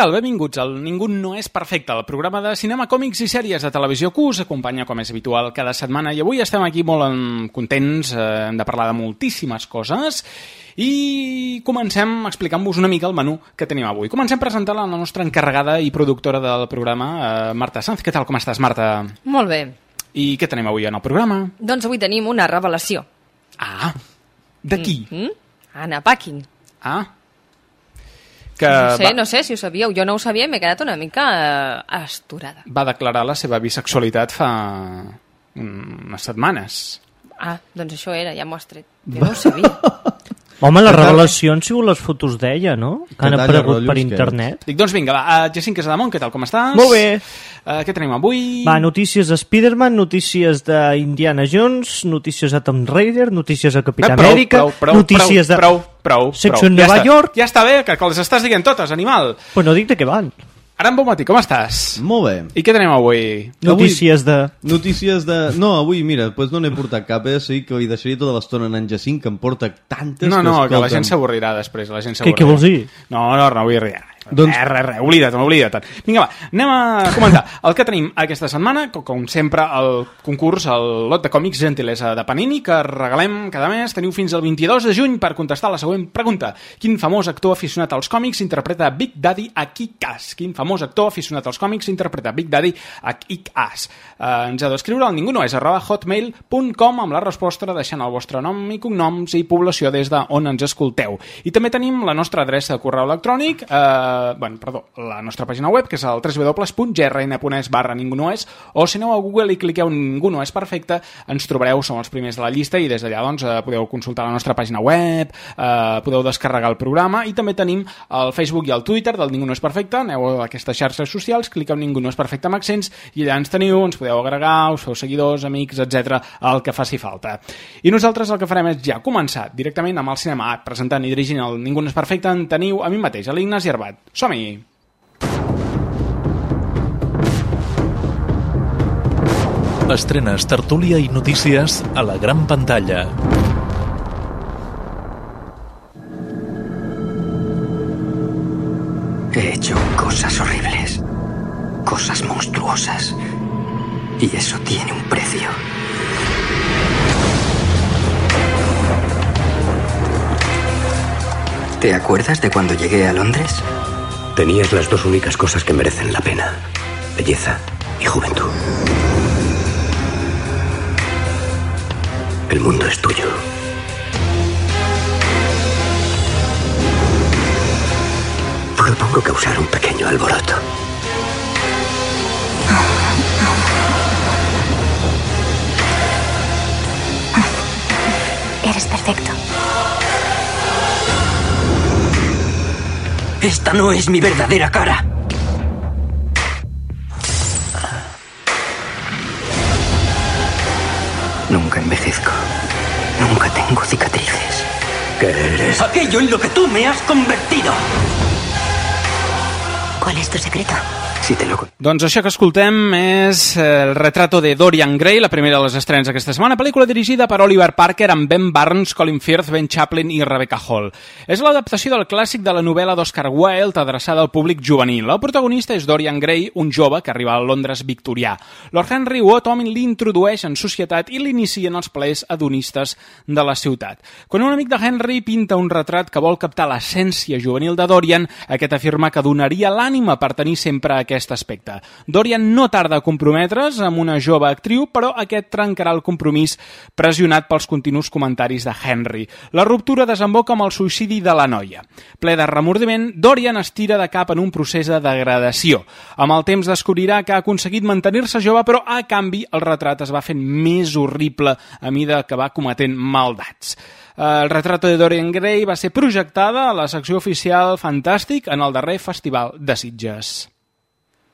Tal? Benvinguts al Ningú no és perfecte, el programa de cinema, còmics i sèries de televisió que us acompanya, com és habitual, cada setmana. I avui estem aquí molt en- contents, eh, hem de parlar de moltíssimes coses i comencem explicant-vos una mica el menú que tenim avui. Comencem presentant la nostra encarregada i productora del programa, eh, Marta Sanz. Què tal, com estàs, Marta? Molt bé. I què tenim avui en el programa? Doncs avui tenim una revelació. Ah, de qui? Mm? Anna Paquin. Ah, que No sé, va, no sé si ho sabíeu. Jo no ho sabia i m'he quedat una mica eh, astorada. va declarar la seva bisexualitat fa unes setmanes. Ah, doncs això era, ja m'ho has tret. Jo no ho sabia. Home, la revelació han sigut les fotos d'ella, no? Que han aparegut per internet. Dic, doncs vinga, va, uh, Jacint Casademont, què tal, com estàs? Molt bé. Uh, què tenim avui? Va, notícies de Spider-Man, notícies d'Indiana Jones, notícies de Tomb Raider, notícies de Capità Eh, prou, Amèrica, prou, prou, notícies prou, de... prou, prou, prou. en Ja Nova està. York. Ja està bé, que, que les estàs dient totes, animal. Pues no dic de què van. Ara en bon matí, com estàs? Molt bé. I què tenim avui? Notícies de... Notícies de... No, avui, mira, doncs no n'he portat cap, eh? Sí que hi deixaria tota l'estona en en Jacint, que em porta tantes... No, no, que la escolta'm, gent s'avorrirà després, la gent Què, s'avorrirà. què vols dir? No, no, no vull res. Doncs- Res, res, res, oblida't, oblida't. Vinga, va, anem a comentar. El que tenim aquesta setmana, com, sempre, el concurs, el lot de còmics gentilesa de Panini, que regalem cada mes. Teniu fins al 22 de juny per contestar la següent pregunta. Quin famós actor aficionat als còmics interpreta Big Daddy a Kick-Ass? Quin famós actor aficionat als còmics interpreta Big Daddy a Kick-Ass? Eh, ens heu d'escriure al ningunoes arroba hotmail.com amb la resposta deixant el vostre nom i cognoms i població des d'on ens escolteu. I també tenim la nostra adreça de correu electrònic, eh, bueno, perdó, la nostra pàgina web, que és el www.grn.es barra ningunoes, o si aneu a Google i cliqueu Ningú no és perfecte, ens trobareu, som els primers de la llista, i des d'allà doncs, eh, podeu consultar la nostra pàgina web, eh, podeu descarregar el programa, i també tenim el Facebook i el Twitter del Ningú no és perfecte, aneu a aquestes xarxes socials, cliqueu Ningú no és perfecte amb accents, i allà ens teniu, ens podeu agregar, us feu seguidors, amics, etc el que faci falta. I nosaltres el que farem és ja començar directament amb el cinema, presentant i dirigint el Ningú no és perfecte, en teniu a mi mateix, a l'Ignasi Arbat. Som-hi! Estrenes, tertúlia i notícies a la gran pantalla. He hecho cosas horribles, cosas monstruosas, y eso tiene un precio. ¿Te acuerdas de cuando llegué a Londres? Tenías las dos únicas cosas que merecen la pena. Belleza y juventud. El mundo es tuyo. Propongo causar un pequeño alboroto. Eres perfecto. Esta no es mi verdadera cara. Nunca envejezco. Nunca tengo cicatrices. ¿Qué eres? Aquello en lo que tú me has convertido. ¿Cuál es tu secreto? Si te lo Doncs això que escoltem és eh, el retrato de Dorian Gray, la primera de les estrenes aquesta setmana, pel·lícula dirigida per Oliver Parker amb Ben Barnes, Colin Firth, Ben Chaplin i Rebecca Hall. És l'adaptació del clàssic de la novel·la d'Oscar Wilde adreçada al públic juvenil. El protagonista és Dorian Gray, un jove que arriba a Londres victorià. Lord Henry Wottomin l'introdueix en societat i l'inicien els plaers adonistes de la ciutat. Quan un amic de Henry pinta un retrat que vol captar l'essència juvenil de Dorian, aquest afirma que donaria l'ànima per tenir sempre aquesta aquest aspecte. Dorian no tarda a comprometre's amb una jove actriu, però aquest trencarà el compromís pressionat pels continus comentaris de Henry. La ruptura desemboca amb el suïcidi de la noia. Ple de remordiment, Dorian es tira de cap en un procés de degradació. Amb el temps descobrirà que ha aconseguit mantenir-se jove, però a canvi el retrat es va fent més horrible a mida que va cometent maldats. El retrato de Dorian Gray va ser projectada a la secció oficial Fantàstic en el darrer Festival de Sitges.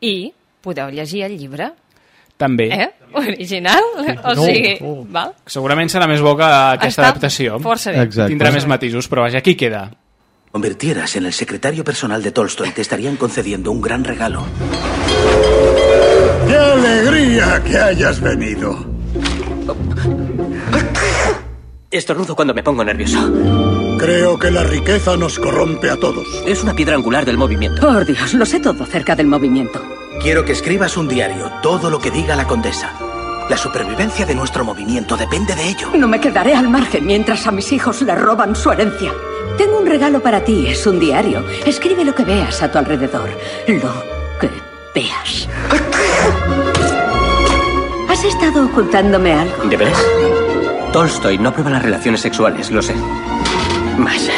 I podeu llegir el llibre. També. Eh? Original? O No, sigui, no. val? Segurament serà més bo que aquesta Està adaptació. força bé. Exacte. Tindrà més matisos, però vaja, aquí queda. convirtieras en el secretario personal de Tolstoy, te estarían concediendo un gran regalo. ¡Qué alegría que hayas venido! Estornudo cuando me pongo nervioso. Creo que la riqueza nos corrompe a todos. Es una piedra angular del movimiento. Por Dios, lo sé todo acerca del movimiento. Quiero que escribas un diario, todo lo que diga la condesa. La supervivencia de nuestro movimiento depende de ello. No me quedaré al margen mientras a mis hijos le roban su herencia. Tengo un regalo para ti, es un diario. Escribe lo que veas a tu alrededor. Lo que veas. ¿Has estado ocultándome algo? ¿De veras? Tolstoy no aprueba las relaciones sexuales, lo sé. Más.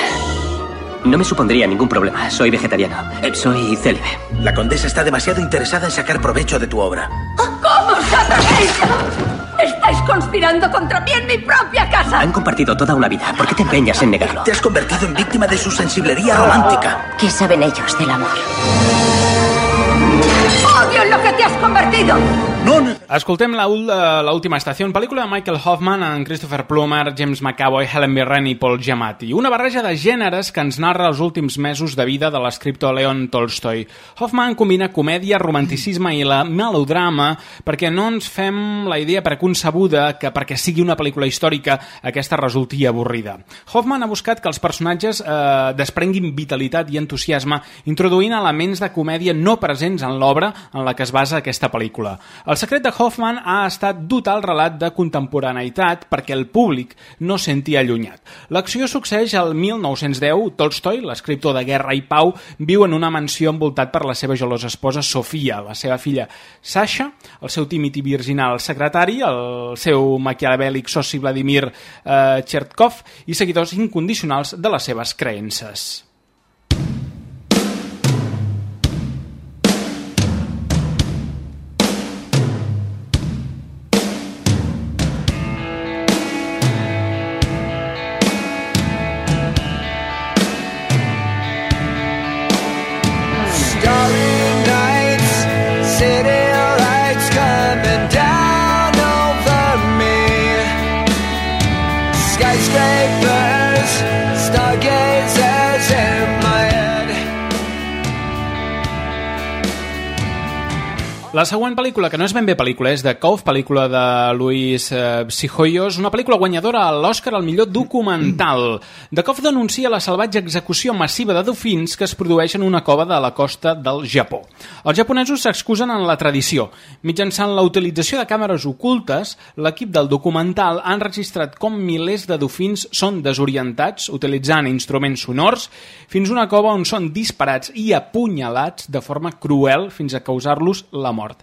No me supondría ningún problema. Soy vegetariano. Eh, Soy célibe. La condesa está demasiado interesada en sacar provecho de tu obra. ¿Cómo os atrevéis? Estáis conspirando contra mí en mi propia casa. Han compartido toda una vida. ¿Por qué te empeñas en negarlo? Te has convertido en víctima de su sensiblería romántica. ¿Qué saben ellos del amor? ¡Odio en lo que te has convertido! Escoltem la ul- eh, l'última estació, pel·lícula de Michael Hoffman amb Christopher Plummer, James McAvoy, Helen Mirren i Paul Giamatti. Una barreja de gèneres que ens narra els últims mesos de vida de l'escriptor Leon Tolstoy. Hoffman combina comèdia, romanticisme i la melodrama perquè no ens fem la idea preconcebuda que perquè sigui una pel·lícula històrica aquesta resulti avorrida. Hoffman ha buscat que els personatges eh, desprenguin vitalitat i entusiasme introduint elements de comèdia no presents en l'obra en la que es basa aquesta pel·lícula. El secret de Hoffman ha estat dotar el relat de contemporaneïtat perquè el públic no senti allunyat. L'acció succeeix al 1910. Tolstoi, l'escriptor de Guerra i Pau, viu en una mansió envoltat per la seva gelosa esposa Sofia, la seva filla Sasha, el seu tímid i virginal secretari, el seu maquiavèlic soci Vladimir eh, Chertkov i seguidors incondicionals de les seves creences. Següent pel·lícula, que no és ben bé pel·lícula, és de Cove, pel·lícula de Luis eh, Psijoyos, una pel·lícula guanyadora a l'Oscar al millor documental. De Cove denuncia la salvatge execució massiva de dofins que es produeix en una cova de la costa del Japó. Els japonesos s'excusen en la tradició. Mitjançant la utilització de càmeres ocultes, l'equip del documental ha enregistrat com milers de dofins són desorientats utilitzant instruments sonors fins a una cova on són disparats i apunyalats de forma cruel fins a causar-los la mort.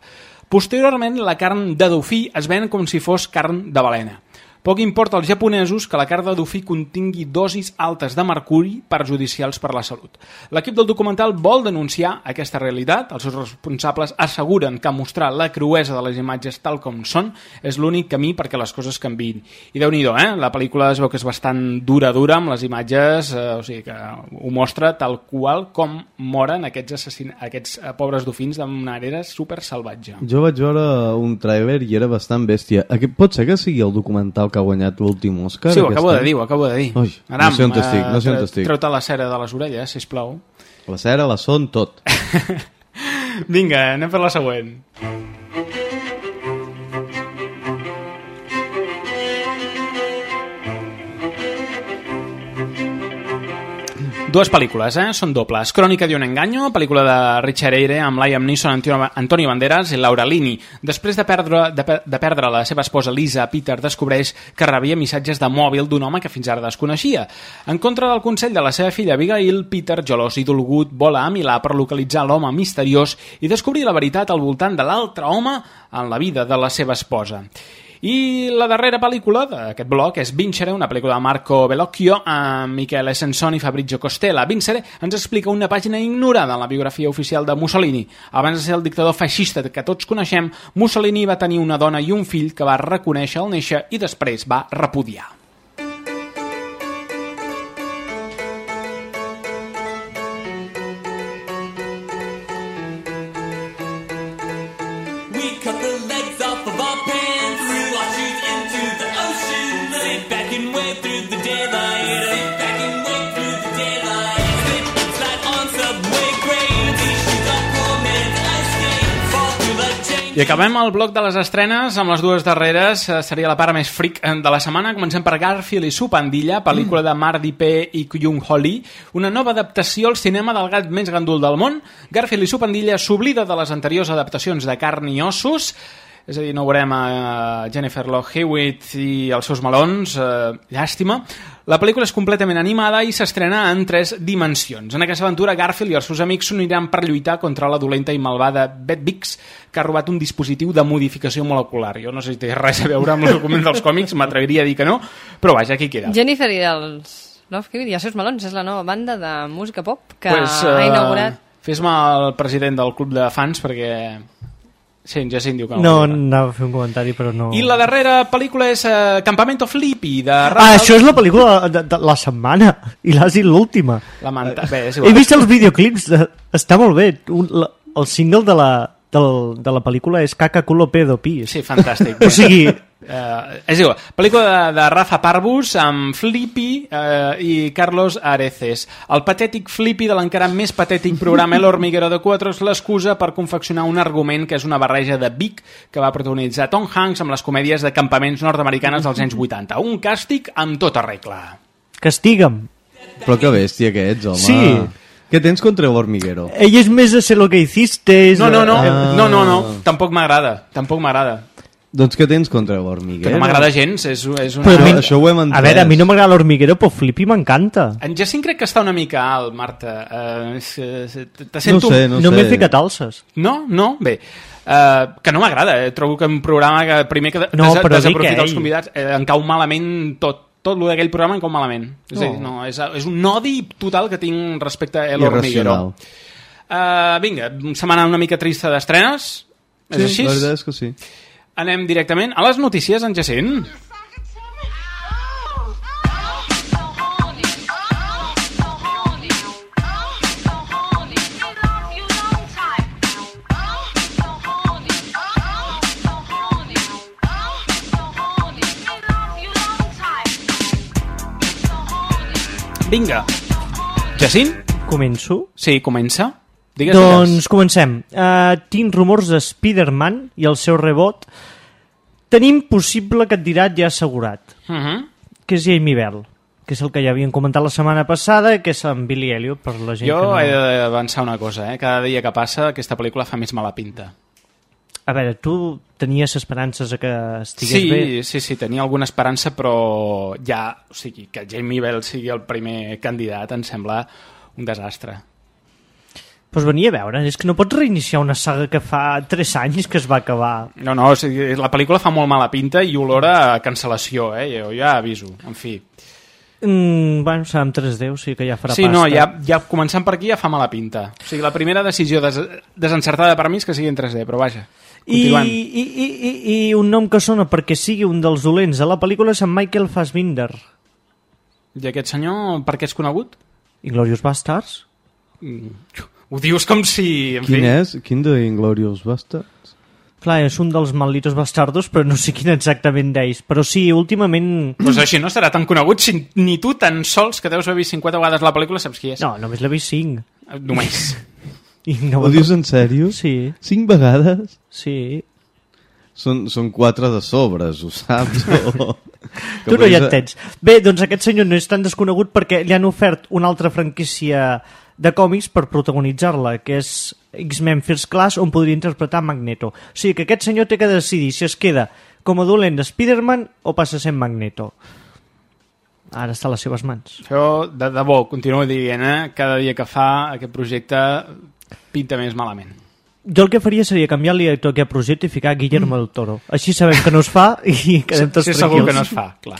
Posteriorment, la carn de dofí es ven com si fos carn de balena. Poc importa als japonesos que la carn de dofí contingui dosis altes de mercuri perjudicials per la salut. L'equip del documental vol denunciar aquesta realitat. Els seus responsables asseguren que mostrar la cruesa de les imatges tal com són és l'únic camí perquè les coses canviïn. I déu nhi eh? La pel·lícula es veu que és bastant dura, dura, amb les imatges, eh, o sigui que ho mostra tal qual com moren aquests, assassin... aquests eh, pobres dofins d'una manera super salvatge. Jo vaig veure un trailer i era bastant bèstia. Aquest, pot ser que sigui el documental que ha guanyat l'últim Òscar? Sí, ho acabo de any? dir, ho acabo de dir. Ui, Aram, no sé on estic, no sé on eh, estic. Treu-te la cera de les orelles, sisplau. La cera, la son, tot. Vinga, anem per la següent. Dues pel·lícules, eh? Són dobles. Crònica d'un enganyo, pel·lícula de Richard Eyre amb Liam Neeson, Antonio, Banderas i Laura Linney. Després de perdre, de, de perdre la seva esposa Lisa, Peter descobreix que rebia missatges de mòbil d'un home que fins ara desconeixia. En contra del consell de la seva filla Abigail, Peter, gelós i dolgut, vola a Milà per localitzar l'home misteriós i descobrir la veritat al voltant de l'altre home en la vida de la seva esposa. I la darrera pel·lícula d'aquest bloc és Vincere, una pel·lícula de Marco Bellocchio amb Michele Sensoni i Fabrizio Costella. Vincere ens explica una pàgina ignorada en la biografia oficial de Mussolini. Abans de ser el dictador feixista que tots coneixem, Mussolini va tenir una dona i un fill que va reconèixer al néixer i després va repudiar. I acabem el bloc de les estrenes amb les dues darreres. eh, Seria la part més fric eh, de la setmana. Comencem per Garfield i su pandilla, pel·lícula de Mardi P. i Kyung Ho Lee, una nova adaptació al cinema del gat més gandul del món. Garfield i su pandilla s'oblida de les anteriors adaptacions de carn i ossos, és a dir, no veurem a Jennifer Love Hewitt i els seus melons, eh, llàstima. La pel·lícula és completament animada i s'estrena en tres dimensions. En aquesta aventura, Garfield i els seus amics s'uniran per lluitar contra la dolenta i malvada Beth Bix, que ha robat un dispositiu de modificació molecular. Jo no sé si té res a veure amb l'argument dels còmics, m'atreviria a dir que no, però vaja, aquí queda. Jennifer i els Love Hewitt i els seus melons és la nova banda de música pop que Pues, ha eh, inaugurat Fes-me el president del club de fans perquè... Sí, en Jacint diu que no. No, anava a fer un comentari, però no... I la darrera pel·lícula és uh, Campamento Flippy, de Ah, Ralph- això és la pel·lícula de, de la setmana, i l'has dit l'última. Lamenta... Bé, és He igual. vist els videoclips, de... està molt bé. Un, la, el single de la, del, de la pel·lícula és Caca Culo Pedo Pis. Sí, fantàstic. o sigui, Uh, és igual, pel·lícula de, de Rafa Parvus amb Flippy uh, i Carlos Areces. El patètic Flippy de l'encara més patètic programa El Hormiguero de Quatre és l'excusa per confeccionar un argument que és una barreja de Vic que va protagonitzar Tom Hanks amb les comèdies de campaments nord-americanes dels anys 80. Un càstig amb tota regla. castiga'm. Però que bèstia que ets, home. Sí. Què tens contra el hormiguero? Ell és més de ser lo que hiciste. És No, no, no, Ah. no, no, no. tampoc m'agrada, tampoc m'agrada. Doncs què tens contra l'hormiguero? Que no m'agrada gens, és, és una... Però a mi- això ho hem entès. A veure, a mi no m'agrada l'hormiguero, però Flippy m'encanta. En Jacint crec que està una mica alt, Marta. Uh, te No sento... sé, no, No sé. m'he ficat alces. No? No? Bé. Uh, que no m'agrada, eh? trobo que un programa que primer que No, des però desaprofita que els convidats eh, em cau malament tot tot el d'aquell programa cau malament és, a dir, No. és, és un odi total que tinc respecte a El Hormiguero Irracional. uh, vinga, setmana una mica trista d'estrenes és Sí, així? la veritat és que sí. anem directament a les notícies en Jacint vinga Jacint? Començo? Sí, comença Digues, doncs digues. comencem. Uh, tinc rumors de Spider-Man i el seu rebot. Tenim possible candidat ja assegurat, Uh -huh. que és Jamie Bell, que és el que ja havien comentat la setmana passada, que és en Billy Elliot, per la gent Jo que no... he d'avançar una cosa, eh? Cada dia que passa aquesta pel·lícula fa més mala pinta. A veure, tu tenies esperances a que estigués Sí, bé? sí, sí, tenia alguna esperança, però ja, o sigui, que Jamie Bell sigui el primer candidat em sembla un desastre. Doncs venia a veure, és que no pots reiniciar una saga que fa 3 anys que es va acabar. No, no, o sigui, la pel·lícula fa molt mala pinta i olora a cancel·lació, eh? Jo ja aviso, en fi. Mm, bueno, serà amb 3D, o sigui que ja farà Sí, pasta. no, ja, ja començant per aquí ja fa mala pinta. O sigui, la primera decisió des desencertada per mi és que sigui en 3D, però vaja, I, i, i, i, I un nom que sona perquè sigui un dels dolents de la pel·lícula és en Michael Fassbinder. I aquest senyor, per què és conegut? Inglorious Bastards? Mm, Ho dius com si... En Quin fi, és? Quin de Inglorious Bastards? Clar, és un dels malditos bastardos, però no sé quin exactament d'ells. Però sí, últimament... Pues així no serà tan conegut si ni tu tan sols que deus haver vist 50 vegades la pel·lícula saps qui és. No, només l'he vist 5. Només. I no Ho dius en sèrio? Sí. Cinc vegades? Sí. Són, són quatre de sobres, ho saps? O... Tu no hi això- entens. Bé, doncs aquest senyor no és tan desconegut perquè li han ofert una altra franquícia de còmics per protagonitzar-la, que és X-Men First Class, on podria interpretar Magneto. O sigui que aquest senyor té que decidir si es queda com a dolent de Spider-Man o passa ser Magneto. Ara està a les seves mans. Jo, de debò, continuo dient, eh? cada dia que fa aquest projecte pinta més malament. Jo el que faria seria canviar el director d'aquest projecte i ficar Guillermo del Toro. Així sabem que no es fa i quedem tots sí, tranquils. segur que no es fa, clar.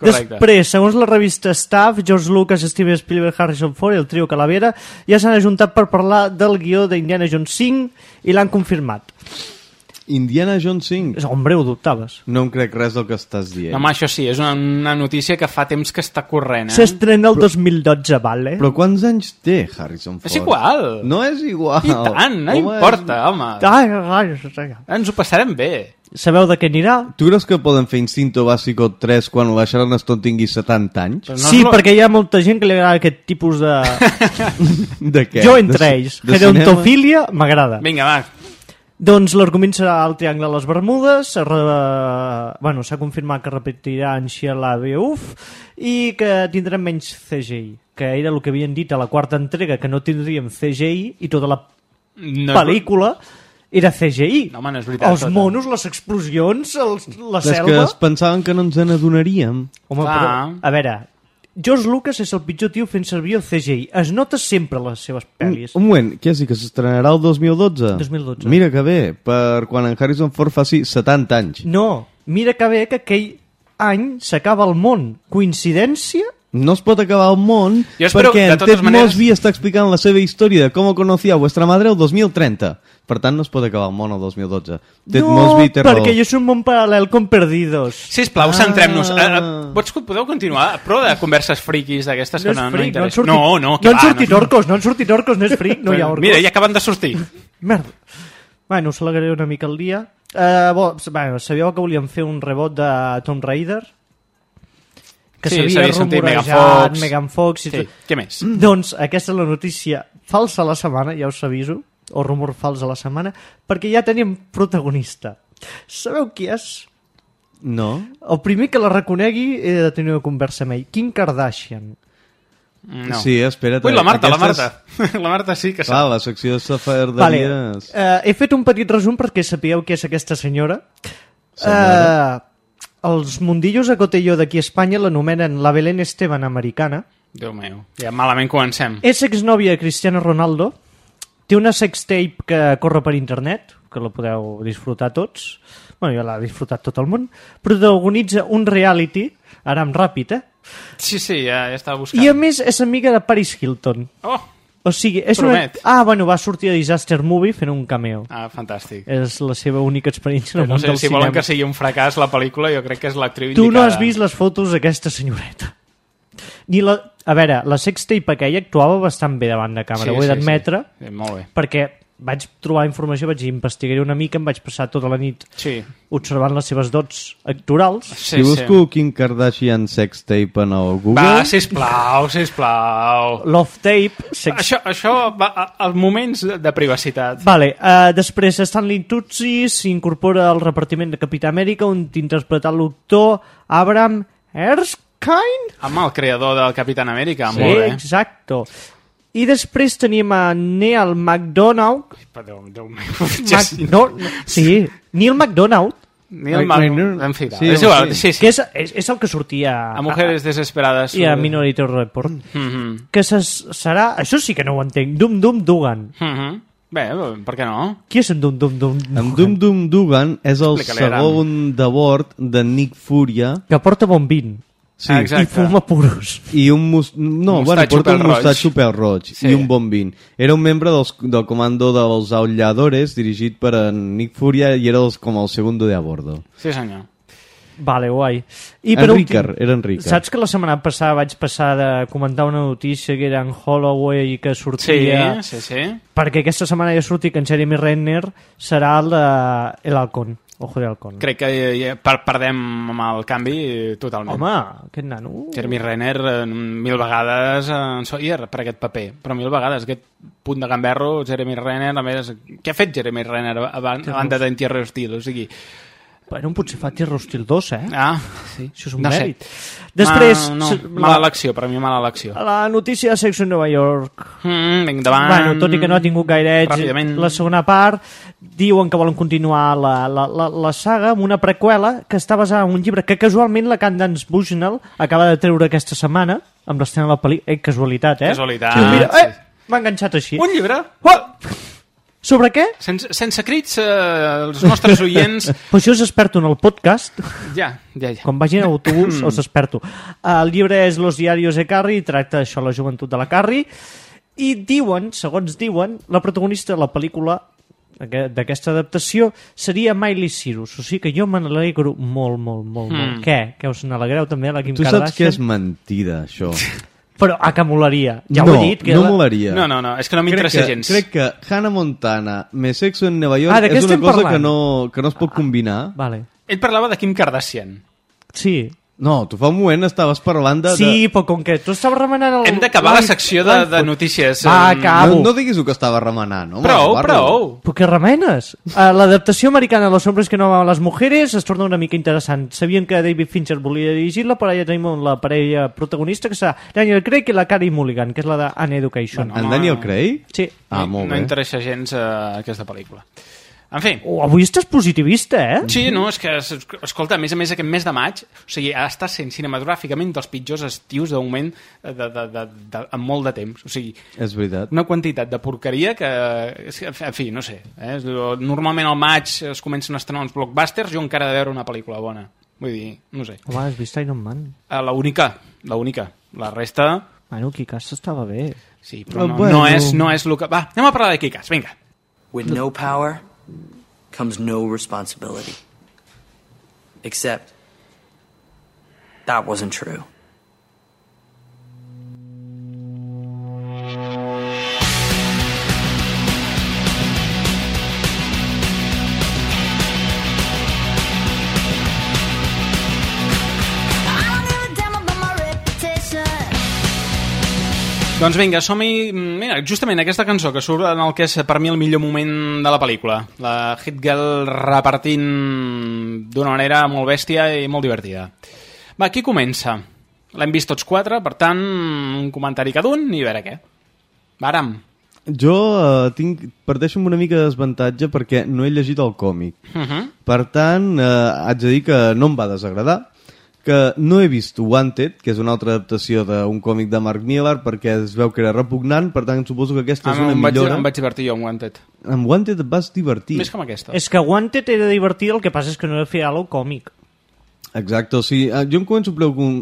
Correcte. Després, segons la revista Staff, George Lucas, Steven Spielberg, Harrison Ford i el trio Calavera ja s'han ajuntat per parlar del guió d'Indiana Jones 5 i l'han confirmat. Indiana Jones 5? Hombre, ho dubtaves. No em crec res del que estàs dient. No, home, això sí, és una, una notícia que fa temps que està corrent, eh? S'estrena el 2012, vale? Però quants anys té Harrison Ford? És igual. No és igual. I tant, no Home, importa, home. Ai, ai, ai. Ens ho passarem bé. Sabeu de què anirà? Tu creus que poden fer Instinto Básico 3 quan la Sharon Stone tingui 70 anys? no sí, és lo- perquè hi ha molta gent que li agrada aquest tipus de... De què? Jo entre De- ells. de Gerontofília m'agrada. Vinga, va. Doncs l'argument serà el Triangle de les Bermudes, es re... bueno, s'ha confirmat que repetirà en Shia LaBeouf i que tindrem menys CGI, que era el que havien dit a la quarta entrega, que no tindríem CGI i tota la No, pel·lícula era CGI. No, home, no és veritat. Els tota. monos, les explosions, els, la És que selva... es pensaven que no ens n'adonaríem. Home, Clar. però, a veure, George Lucas és el pitjor tio fent servir el CGI. Es nota sempre les seves pel·lis. Un moment, què és que s'estrenarà el 2012? 2012. Mira que bé, per quan en Harrison Ford faci 70 anys. No, mira que bé que aquell any s'acaba el món. Coincidència? No es pot acabar el món Jo espero perquè en Ted maneres- Mosby està explicant la seva història de com conocía vuestra madre el 2030. Per tant, no es pot acabar el món el 2012. Ted no, Mosby té raó. perquè és un món paral·lel com Perdidos. Sisplau, Ah. centrem-nos. Uh, uh, pots, podeu continuar? Prou de converses friquis d'aquestes No que no, no fric, no, interessen. sortit, No, no, que no han sortit orcos, no han sortit orcos, no és fric, no hi ha orcos. Mira, ja acaben de sortir. Merda. Bueno, us alegraré una mica el dia. Uh, bo, bueno, sabíeu que volíem fer un rebot de Tomb Raider? Que Sí, s'havia sentit rumorejat, Megan Fox. Megan Fox i Sí, tot. què més? Doncs aquesta és la notícia falsa a la setmana, ja us aviso, o rumor fals a la setmana, perquè ja tenim protagonista. Sabeu qui és? No? El primer que la reconegui he de tenir una conversa amb ell. Kim Kardashian. No. Sí, espera't. Ui, la Marta, la aquestes- Marta. La Marta sí que sap. la secció de safarderies... Vale. Uh, he fet un petit resum perquè sapigueu qui és aquesta senyora. Senyora. Uh, els mundillos a Cotello d'aquí a Espanya l'anomenen la Belén Esteban americana. Déu meu, ja malament comencem. És exnòvia de Cristiano Ronaldo. Té una sextape que corre per internet, que la podeu disfrutar tots. Bueno, ja l'ha disfrutat tot el món. Protagonitza un reality, ara amb ràpid, eh? Sí, sí, ja, ja estava buscant. I a més és amiga de Paris Hilton. Oh, O sigui, és Promet. una... Ah, bueno, va sortir a Disaster Movie fent un cameo. ah, fantàstic. És la seva única experiència en el no món sé del si cinema. volen que sigui un fracàs la pel·lícula, jo crec que és l'actriu Tu no indicada. has vist les fotos d'aquesta senyoreta. Ni la... A veure, la sextape aquella actuava bastant bé davant de càmera, Sí, ho he sí, d'admetre, sí. Sí, molt bé. perquè vaig trobar informació, vaig investigar una mica, em vaig passar tota la nit Sí. observant les seves dots actorals. Sí, si busco Kim Kardashian sex tape en el Google... Va, sisplau, sisplau. Love tape, sex... Això, això va a- als moments de privacitat. Vale, uh, després Stanley Tucci s'incorpora al repartiment de Capità Amèrica on t'interpreta l'actor Abraham Erskine? Amb el creador del Capitán Amèrica, sí, molt bé. exacto. I després tenim a Neil McDonough. Però Déu, meu. Mac... No, no, sí, Neil McDonough. Neil Mac... En fi, Sí, és igual, sí. sí. Que és, és, és el que sortia A Mujeres Desesperadas. i a Minority Report. Mm -hmm. Que ses, serà... Això sí que no ho entenc. Dum Dum Dugan. Mm -hmm. Bé, per què no? Qui és en Dum Dum Dum Dugan? En Dum Dum Dugan és el segon de bord de Nick Furia Que porta bon vin. Sí. Ah, exacte. I fuma puros. i un mus... no, Un bueno, porta un mostatxo pèl roig Sí. i un bon vin. Era un membre dels, del comando dels aulladores dirigit per en Nick Furia i era els, com el segundo de a bordo. Sí, senyor. Vale, guai. I En Ricard, era en Ricard. Saps que la setmana passada vaig passar de comentar una notícia que era en Holloway que Sí, sortia... sí, sí. Perquè aquesta setmana ja sortit que en Jeremy Renner serà el de El Halcón. Ojo de Halcón. Crec que ja per perdem amb el canvi eh, totalment. Home, aquest nano... Jeremy Renner eh, mil vegades eh, en Sawyer per aquest paper, però mil vegades aquest punt de gamberro, Jeremy Renner a més, què ha fet Jeremy Renner a, a, a banda d'Entierre Hostil? O sigui, Bueno, potser fa Terror Hostil 2, eh? Ah, sí. Això és un No sé. mèrit. Després... Ma, no, se- mala la- elecció, per mi mala elecció. La notícia de Sexo en Nova York. Mm, vinga, endavant. Bueno, tot i que no ha tingut gaire èxit, la segona part diuen que volen continuar la, la, la, la saga amb una preqüela que està basada en un llibre que casualment la Candance Bushnell acaba de treure aquesta setmana amb l'estrena de la pel·lícula. Eh, casualitat, eh? Casualitat, Diu, mira, sí. eh, m'ha enganxat així. Un llibre? Sobre què? Sense, sense crits, eh, els nostres oients... Pues jo us esperto en el podcast. Ja, ja, ja. Quan vagin a autobús us esperto. El llibre és Los diarios de Carrie i tracta això la joventut de la Carrie i diuen, segons diuen, la protagonista de la pel·lícula aqu- d'aquesta adaptació seria Miley Cyrus, o sigui que jo me n'alegro molt, molt, molt, Mm. molt. Què? Que us n'alegreu també, la Kim Tu saps Kardashian? que és mentida, això. Però, ah, que molaria. Ja no, ho he dit. Que no la... molaria. No, no, no, és que no m'interessa gens. Crec que Hannah Montana més Sexo en Nova York Ah, és una cosa parlant? que no, que no es pot combinar. Vale. Ell parlava de Kim Kardashian. Sí. No, tu fa un moment estaves parlant de... Sí, però com que tu estaves remenant el... Hem d'acabar la secció de, de notícies. Va, eh, acabo. No, no diguis el que estava remenant, home. Prou, guarda. prou. Però què remenes? Uh, L'adaptació americana de Los hombres que no amaban les mujeres es torna una mica interessant. Sabien que David Fincher volia dirigir-la, però ja tenim la parella protagonista, que serà Daniel Craig i la Carey Mulligan, que és la de An Education. En Daniel Craig? Sí. Ah, no, molt no bé. interessa gens uh, aquesta pel·lícula. En fi. Oh, avui estàs positivista, eh? Sí, no, és que, es- escolta, a més a més, aquest mes de maig, o sigui, està sent cinematogràficament dels pitjors estius de moment de, de, de, de, de, en molt de temps. O sigui, És veritat. una quantitat de porqueria que, en fi, no sé. Eh? Normalment al maig es comencen a estrenar uns blockbusters, jo encara he de veure una pel·lícula bona. Vull dir, no sé. Home, has vist Iron Man? Eh, La única, la única. La resta... Bueno, Kikas estava bé. Sí, però no, bueno. no, és, no és el que... Va, anem a parlar de Kikas, vinga. With no power comes no responsibility. Except that wasn't true. Doncs vinga, som-hi... Mira, justament aquesta cançó que surt en el que és per mi el millor moment de la pel·lícula. La Hit Girl repartint d'una manera molt bèstia i molt divertida. Va, qui comença? L'hem vist tots quatre, per tant, un comentari cada un i a veure què. Varam. Jo uh, tinc, parteixo amb una mica de desavantatge perquè no he llegit el còmic. Uh -huh. Per tant, eh, haig de dir que no em va desagradar, que no he vist Wanted, que és una altra adaptació d'un còmic de Mark Millar, perquè es veu que era repugnant, per tant suposo que aquesta és Ah, una em, vaig, millora. em vaig divertir jo amb Wanted. Amb Wanted et vas divertir. Més que amb aquesta. És que Wanted era divertit, el que passa és que no era fiel al còmic. Exacte, o sigui, eh, jo em començo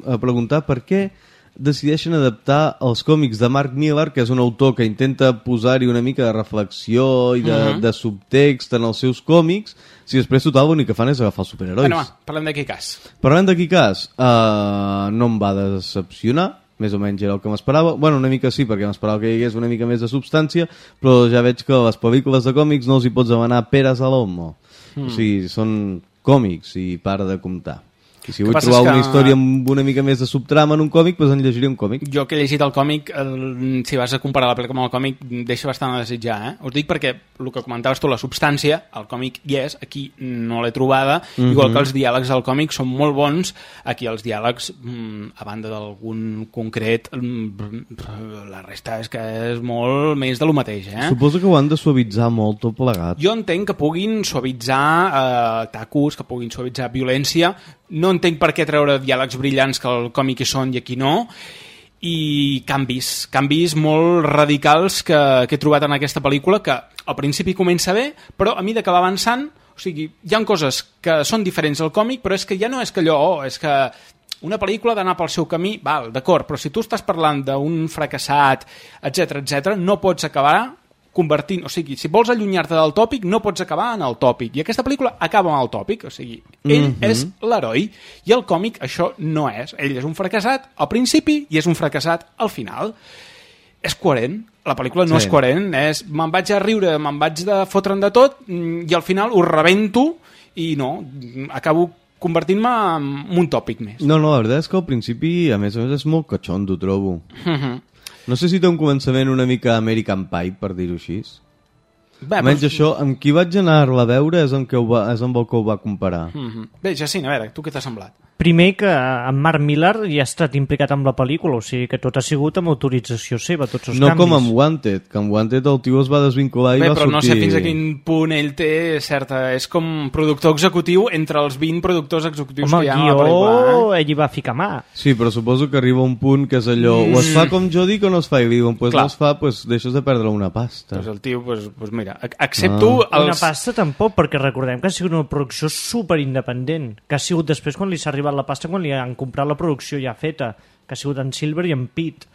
a preguntar per què decideixen adaptar els còmics de Mark Millar, que és un autor que intenta posar-hi una mica de reflexió i de, Mhm. de subtext en els seus còmics, si després total l'únic que fan és agafar els superherois. Bueno, va, parlem de Kikas. Parlant de Kikas, uh, no em va decepcionar, més o menys era el que m'esperava. Bueno, una mica sí, perquè m'esperava que hi hagués una mica més de substància, però ja veig que les pel·lícules de còmics no els hi pots demanar peres a l'homo. Mm. O sigui, són còmics i para de comptar. I si vull trobar que- una història amb una mica més de subtrama en un còmic, doncs en llegiré un còmic. Jo que he llegit el còmic, el, si vas a comparar la pel·lícula amb el còmic, deixa bastant a desitjar, eh? Us dic perquè el que comentaves tu, la substància, el còmic hi és, aquí no l'he trobada, Mhm. igual que els diàlegs del còmic són molt bons, aquí els diàlegs, mm, a banda d'algun concret, mm, la resta és que és molt més de lo mateix, eh? Suposo que ho han de suavitzar molt tot plegat. Jo entenc que puguin suavitzar eh, tacos, que puguin suavitzar violència. No entenc per què treure diàlegs brillants que al còmic hi són i aquí no. I canvis, canvis molt radicals que, que he trobat en aquesta pel·lícula que al principi comença bé, però a mesura que va avançant, o sigui, hi han coses que són diferents al còmic, però és que ja no és que allò, oh, és que una pel·lícula d'anar pel seu camí, val, d'acord, però si tu estàs parlant d'un fracassat, etc etc, no pots acabar convertint, o sigui, si vols allunyar-te del tòpic, no pots acabar en el tòpic. I aquesta pel·lícula acaba amb el tòpic, o sigui, ell Mhm. és l'heroi, i el còmic això no és. Ell és un fracassat al principi i és un fracassat al final. És coherent, la pel·lícula no Sí. és coherent, és me'n vaig a riure, me'n vaig de fotre'n de tot, mm, i al final ho rebento, i no, acabo convertint-me en un tòpic més. No, no, la veritat és que al principi, a més a més, és molt catxondo, trobo. Mhm. No sé si té un començament una mica American Pie, per dir-ho així. Bé, Almenys però- això, amb qui vaig anar-la a veure és amb, que ho va, és amb el que ho va comparar. Mm -hmm. Bé, Jacint, a veure, tu què t'ha semblat? Primer que en Mark Millar ja ha estat implicat amb la pel·lícula, o sigui que tot ha sigut amb autorització seva, tots els No canvis. com amb Wanted, que amb Wanted el tio es va desvincular i Bé, va però sortir... no sé fins a quin punt ell té certa... És com productor executiu entre els 20 productors executius Home, que hi ha el a la pel·lícula. guió, ell hi va ficar mà. Sí, però suposo que arriba un punt que és allò, o es fa com jo dic o no es fa, i diuen, pues Clar. no es fa, pues deixes de perdre una Eh? pasta. Pues el tio, pues, pues mira, ac- accepto Ah. els... Una pasta tampoc, perquè recordem que ha sigut una producció super independent, que ha sigut després quan li s'ha arribat la pasta, quan li han comprat la producció ja feta, que ha sigut en Silver i en Pitt.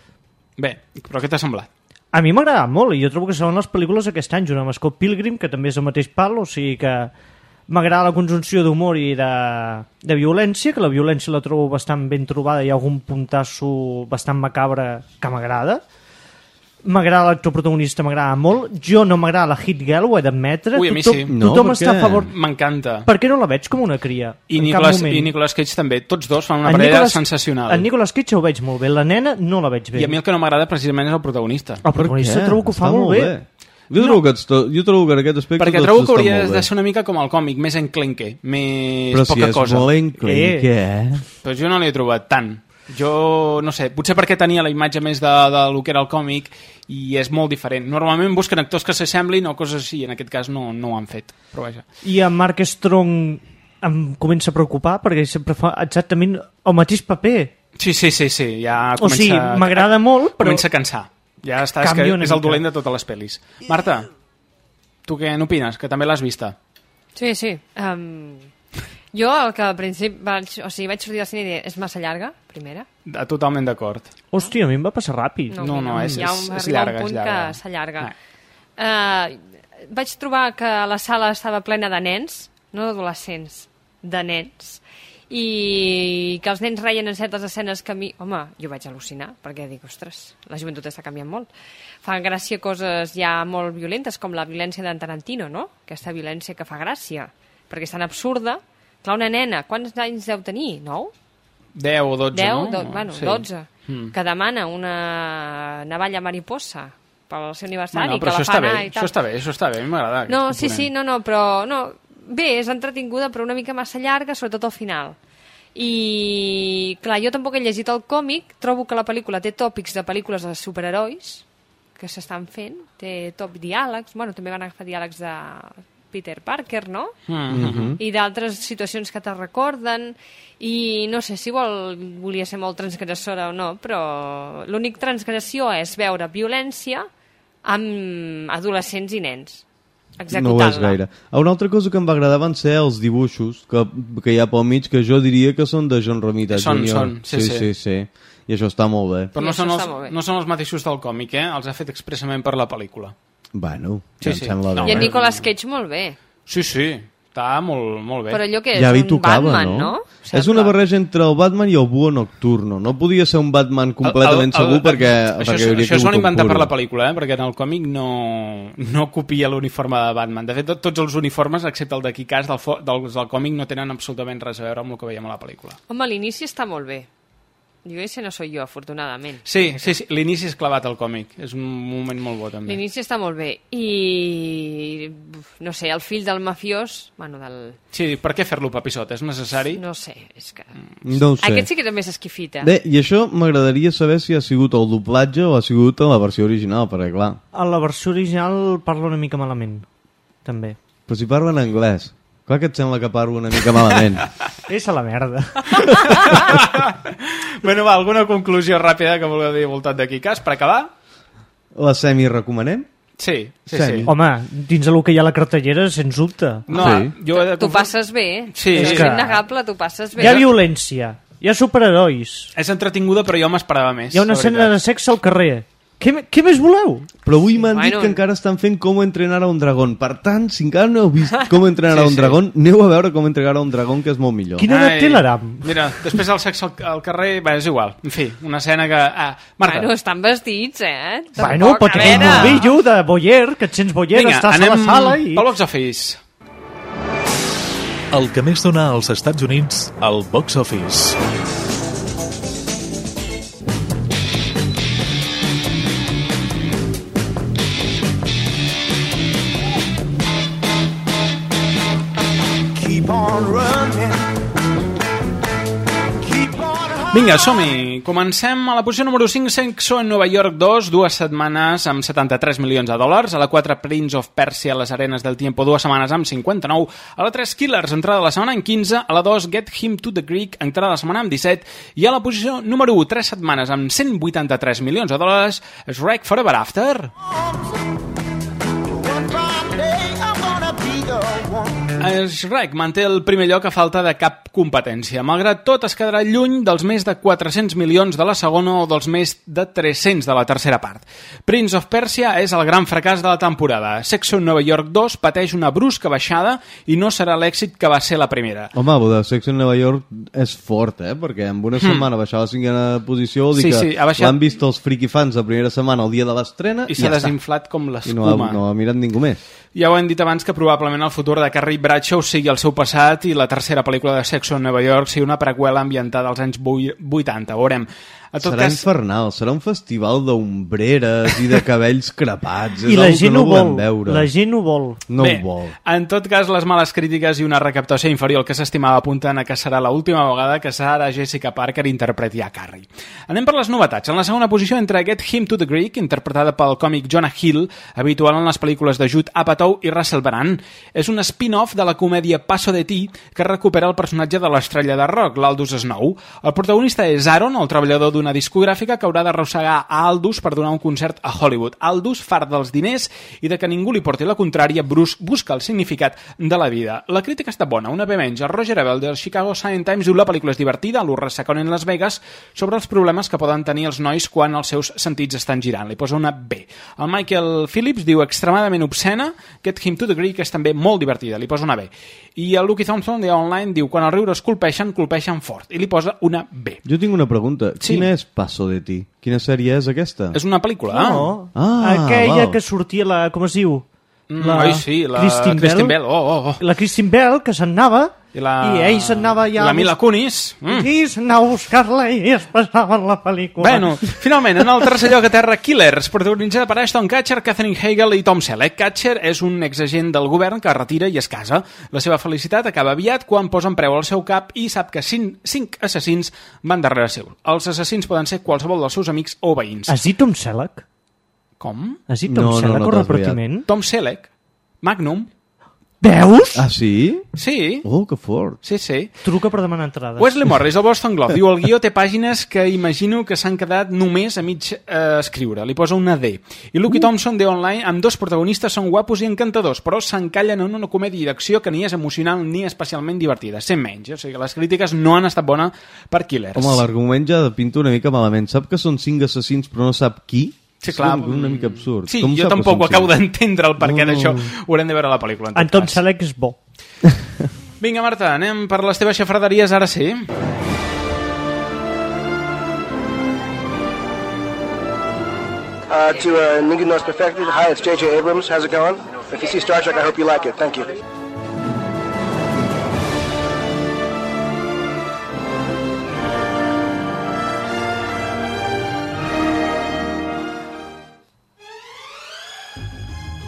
Bé, però què t'ha semblat? A mi m'ha agradat molt i jo trobo que són les pel·lícules aquest any, junt amb Scott Pilgrim, que també és el mateix pal, o sigui que m'agrada la conjunció d'humor i de, de violència, que la violència la trobo bastant ben trobada, hi ha algun puntasso bastant macabre que m'agrada. M'agrada l'actor protagonista, m'agrada molt. Jo no m'agrada la Hit Girl, ho he d'admetre. Ui, a mi tothom, sí. No, tothom està a favor... M'encanta. Per què no la veig com una cria? I en cap Nicolas. I Nicolas Cage també. Tots dos fan una En parella Nicolas- sensacional. En Nicolas Cage ho veig molt bé, la nena no la veig bé. I a mi el que no m'agrada precisament és el protagonista. El protagonista trobo que ho fa Està molt bé. Jo, trobo que, ets to- jo trobo que en aquest aspecte Perquè trobo que molt de bé. ser una mica com el còmic, més enclenque, més Però si poca és cosa. molt enclenque, eh? Doncs jo no l'he trobat tant. Jo, no sé, potser perquè tenia la imatge més de, de lo que era el còmic i és molt diferent. Normalment busquen actors que s'assemblin o coses així, en aquest cas no, no ho han fet. Però vaja. I en Mark Strong em comença a preocupar perquè sempre fa exactament el mateix paper. Sí, sí, sí, sí, ja O comença... sigui, m'agrada molt, però... Comença a cansar. Ja està, és, que és el dolent de totes les pel·lis. Marta, tu què n'opines? Que també l'has vista. Sí, sí. Um, jo el que al principi vaig, o sigui, vaig sortir del cine i dir, és massa llarga, primera. Eh, Totalment d'acord. Hòstia, a mi em va passar ràpid. No, no, és- hi ha és- un, és arriba llarga, un és punt llarga. que s'allarga. Uh, vaig trobar que la sala estava plena de nens, no d'adolescents, de nens, i que els nens reien en certes escenes que a mi, home, jo vaig al·lucinar, perquè dic, ostres, la joventut està canviant molt. Fan gràcia coses ja molt violentes, com la violència d'en Tarantino, no? Aquesta violència que fa gràcia, perquè és tan absurda. Clar, una nena, quants anys deu tenir? 9? 10 o 12, 10, no? do, bueno, Sí. 12, Mm. que demana una navalla mariposa pel seu aniversari, Bueno, que però la això fa està bé, anar i tal. això està bé, això està bé, m'agrada. No, sí, component. sí, no, no, però no, bé, és entretinguda, però una mica massa llarga, sobretot al final. I, clar, jo tampoc he llegit el còmic, trobo que la pel·lícula té tòpics de pel·lícules de superherois que s'estan fent, té top diàlegs, bueno, també van agafar diàlegs de Peter Parker, no? Mhm. i d'altres situacions que te recorden i no sé si vol, volia ser molt transgressora o no, però l'únic transgressió és veure violència amb adolescents i nens No ho és gaire. Una altra cosa que em va agradar van ser els dibuixos que, que hi ha pel mig, que jo diria que són de John Romita Són, Jr. són, sí, sí, sí. sí, sí. I això està molt bé. Però no són, els, bé. no són els mateixos del còmic, eh? Els ha fet expressament per la pel·lícula. Bueno, Sí, sí. em sembla No, bé. I en Nicolas Cage molt bé. Sí, sí, està molt, molt bé. Però allò que és ja un tocava, Batman, no? no? És una barreja entre el Batman i el Búho Nocturno. No podia ser un Batman completament segur perquè, això, perquè hauria això s'ho han un inventat per la pel·lícula, eh? perquè en el còmic no, no copia l'uniforme de Batman. De fet, tot- tots els uniformes, excepte el de Kikas del, del, del còmic, no tenen absolutament res a veure amb el que veiem a la pel·lícula. Home, l'inici està molt bé. Jo ese no soy jo, afortunadament. Sí, sí, sí l'inici és clavat al còmic. És un moment molt bo, també. L'inici està molt bé. I, no sé, el fill del mafiós... Bueno, del... Sí, per què fer-lo papisot? És necessari? No sé, és que... No ho sé. Aquest sí que també s'esquifita. Bé, i això m'agradaria saber si ha sigut el doblatge o ha sigut la versió original, perquè clar, A la versió original parla una mica malament, també. però si parla en anglès, clar que et sembla que parlo una mica malament. És a la merda. bueno, va, alguna conclusió ràpida que voleu dir voltant de Kikas per acabar? La semi recomanem? Sí, sí, Semi. sí. Home, dins del que hi ha a la cartellera, sens dubte. No, Sí. jo he de Tu passes bé. Sí. Això És que- innegable, tu passes bé. Hi ha violència, hi ha superherois, És entretinguda, però jo m'esperava més. hi ha una escena de sexe al carrer. Què, me- què més voleu? Però avui m'han dit Bueno. que encara estan fent com entrenar a un dragón. Per tant, si encara no heu vist com entrenar Sí, a un sí. dragón, aneu a veure com entrenar a un dragón, que és molt millor. Quina edat té l'Aram? Mira, després del sexe al, al carrer, bé, és igual. En fi, una escena que... Ah, Marta, Bueno, estan vestits, eh? Bueno, Tampoc, pot a tenir un novillo de boyer, que et sents boyer, vinga, estàs anem a la sala i... pel box office. El que més dona als Estats Units, el box office. Vinga, som-hi. Comencem a la posició número 5, Sexo en Nova York 2, dues setmanes amb 73 milions de dòlars. A la 4, Prince of Persia, Les Arenes del Tiempo, dues setmanes amb 59. A la 3, Killers, entrada de la setmana en 15. A la 2, Get Him to the Greek, entrada de la setmana amb 17. I a la posició número 1, tres setmanes amb 183 milions de dòlars, Shrek Forever After. Shrek manté el primer lloc a falta de cap competència. Malgrat tot, es quedarà lluny dels més de 400 milions de la segona o dels més de 300 de la tercera part. Prince of Persia és el gran fracàs de la temporada. Sexo en Nova York 2 pateix una brusca baixada i no serà l'èxit que va ser la primera. Home, de en Nova York és fort, eh? Perquè en una Hmm. setmana baixar a la cinquena posició vol dir Sí, que sí, baixat- l'han vist els friki fans la primera setmana, el dia de l'estrena, I i, s'ha ja està. desinflat com I no l'escuma. ha, no ha mirat ningú més. Ja ho hem dit abans que probablement el futur de Carrie Bradshaw sigui el seu passat i la tercera pel·lícula de Sexo en Nova York sigui una preqüela ambientada als anys vui- 80. Veurem. A tot serà cas, infernal, serà un festival d'ombreres i de cabells crepats. I la gent no ho vol. Veure. La gent ho vol. No Bé, ho vol. en tot cas, les males crítiques i una recaptació inferior al que s'estimava apunten a que serà l'última vegada que Sarah Jessica Parker interpreti a Carrie. Anem per les novetats. En la segona posició entra Get Him to the Greek, interpretada pel còmic Jonah Hill, habitual en les pel·lícules de Jude Apatow i Russell Brand. És un spin-off de la comèdia Paso de ti, que recupera el personatge de l'estrella de rock, l'Aldous Snow. El protagonista és Aaron, el treballador d'una discogràfica que haurà d'arrossegar a Aldous per donar un concert a Hollywood. Aldous, fart dels diners i de que ningú li porti la contrària, Bruce busca el significat de la vida. La crítica està bona, una B menys. El Roger Ebel del Chicago Sun Times diu la pel·lícula és divertida, lo ressecon en Las Vegas, sobre els problemes que poden tenir els nois quan els seus sentits estan girant. Li posa una B. El Michael Phillips diu extremadament obscena, Get Him to the Greek és també molt divertida, li posa una B. I el Lucky Thompson de Online diu quan els riures colpeixen, colpeixen fort, i li posa una B. Jo tinc una pregunta. Sí. Quina és Paso de ti? Quina sèrie és aquesta? És una pel·lícula, No. Ah, Aquella val. que sortia la... Com es diu? Mm, oi, sí, la Kristen Bell. Oh, oh, oh. La Christine Bell, que se'n anava I, la... i ell se'n anava ja... La Mila Kunis. Mm. I se'n anava a buscar-la i es passava la pel·lícula. Bueno, finalment, en el tercer lloc a terra, Killers, protagonitzada per Ashton Kutcher, Catherine Hagel i Tom Selleck. Kutcher és un exagent del govern que es retira i es casa. La seva felicitat acaba aviat quan posen preu al seu cap i sap que cinc, cinc assassins van darrere seu. Els assassins poden ser qualsevol dels seus amics o veïns. Has dit Tom Selleck? Com? Has dit Tom No, no, Selleck no o t'has repartiment? Tom Selleck, Magnum. Veus? Ah, sí? Sí, Oh, que fort. sí, sí. Truca per demanar entrades. Wesley Morris, el Boston Globe, diu el guió té pàgines que imagino que s'han quedat només a mig eh, escriure. Li posa una D. I Lucky Thompson, de Online, amb dos protagonistes són guapos i encantadors, però s'encallen en una comèdia d'acció que ni és emocional ni especialment divertida. Sent menys. O sigui que les crítiques no han estat bones per Killers. Home, l'argument ja pinta una mica malament. Sap que són cinc assassins però no sap qui? Sí, És clar. una, una mica absurd. Sí, Com jo tampoc acabo d'entendre el perquè No. d'això. Ho haurem de veure a la pel·lícula. En En tot Tom cas. Selleck és bo. Vinga, Marta, anem per les teves xafraderies, ara sí. Uh, to uh, Nigga Knows Perfected, hi, it's J.J. Abrams. How's it going? If you see Star Trek, I hope you like it. Thank you.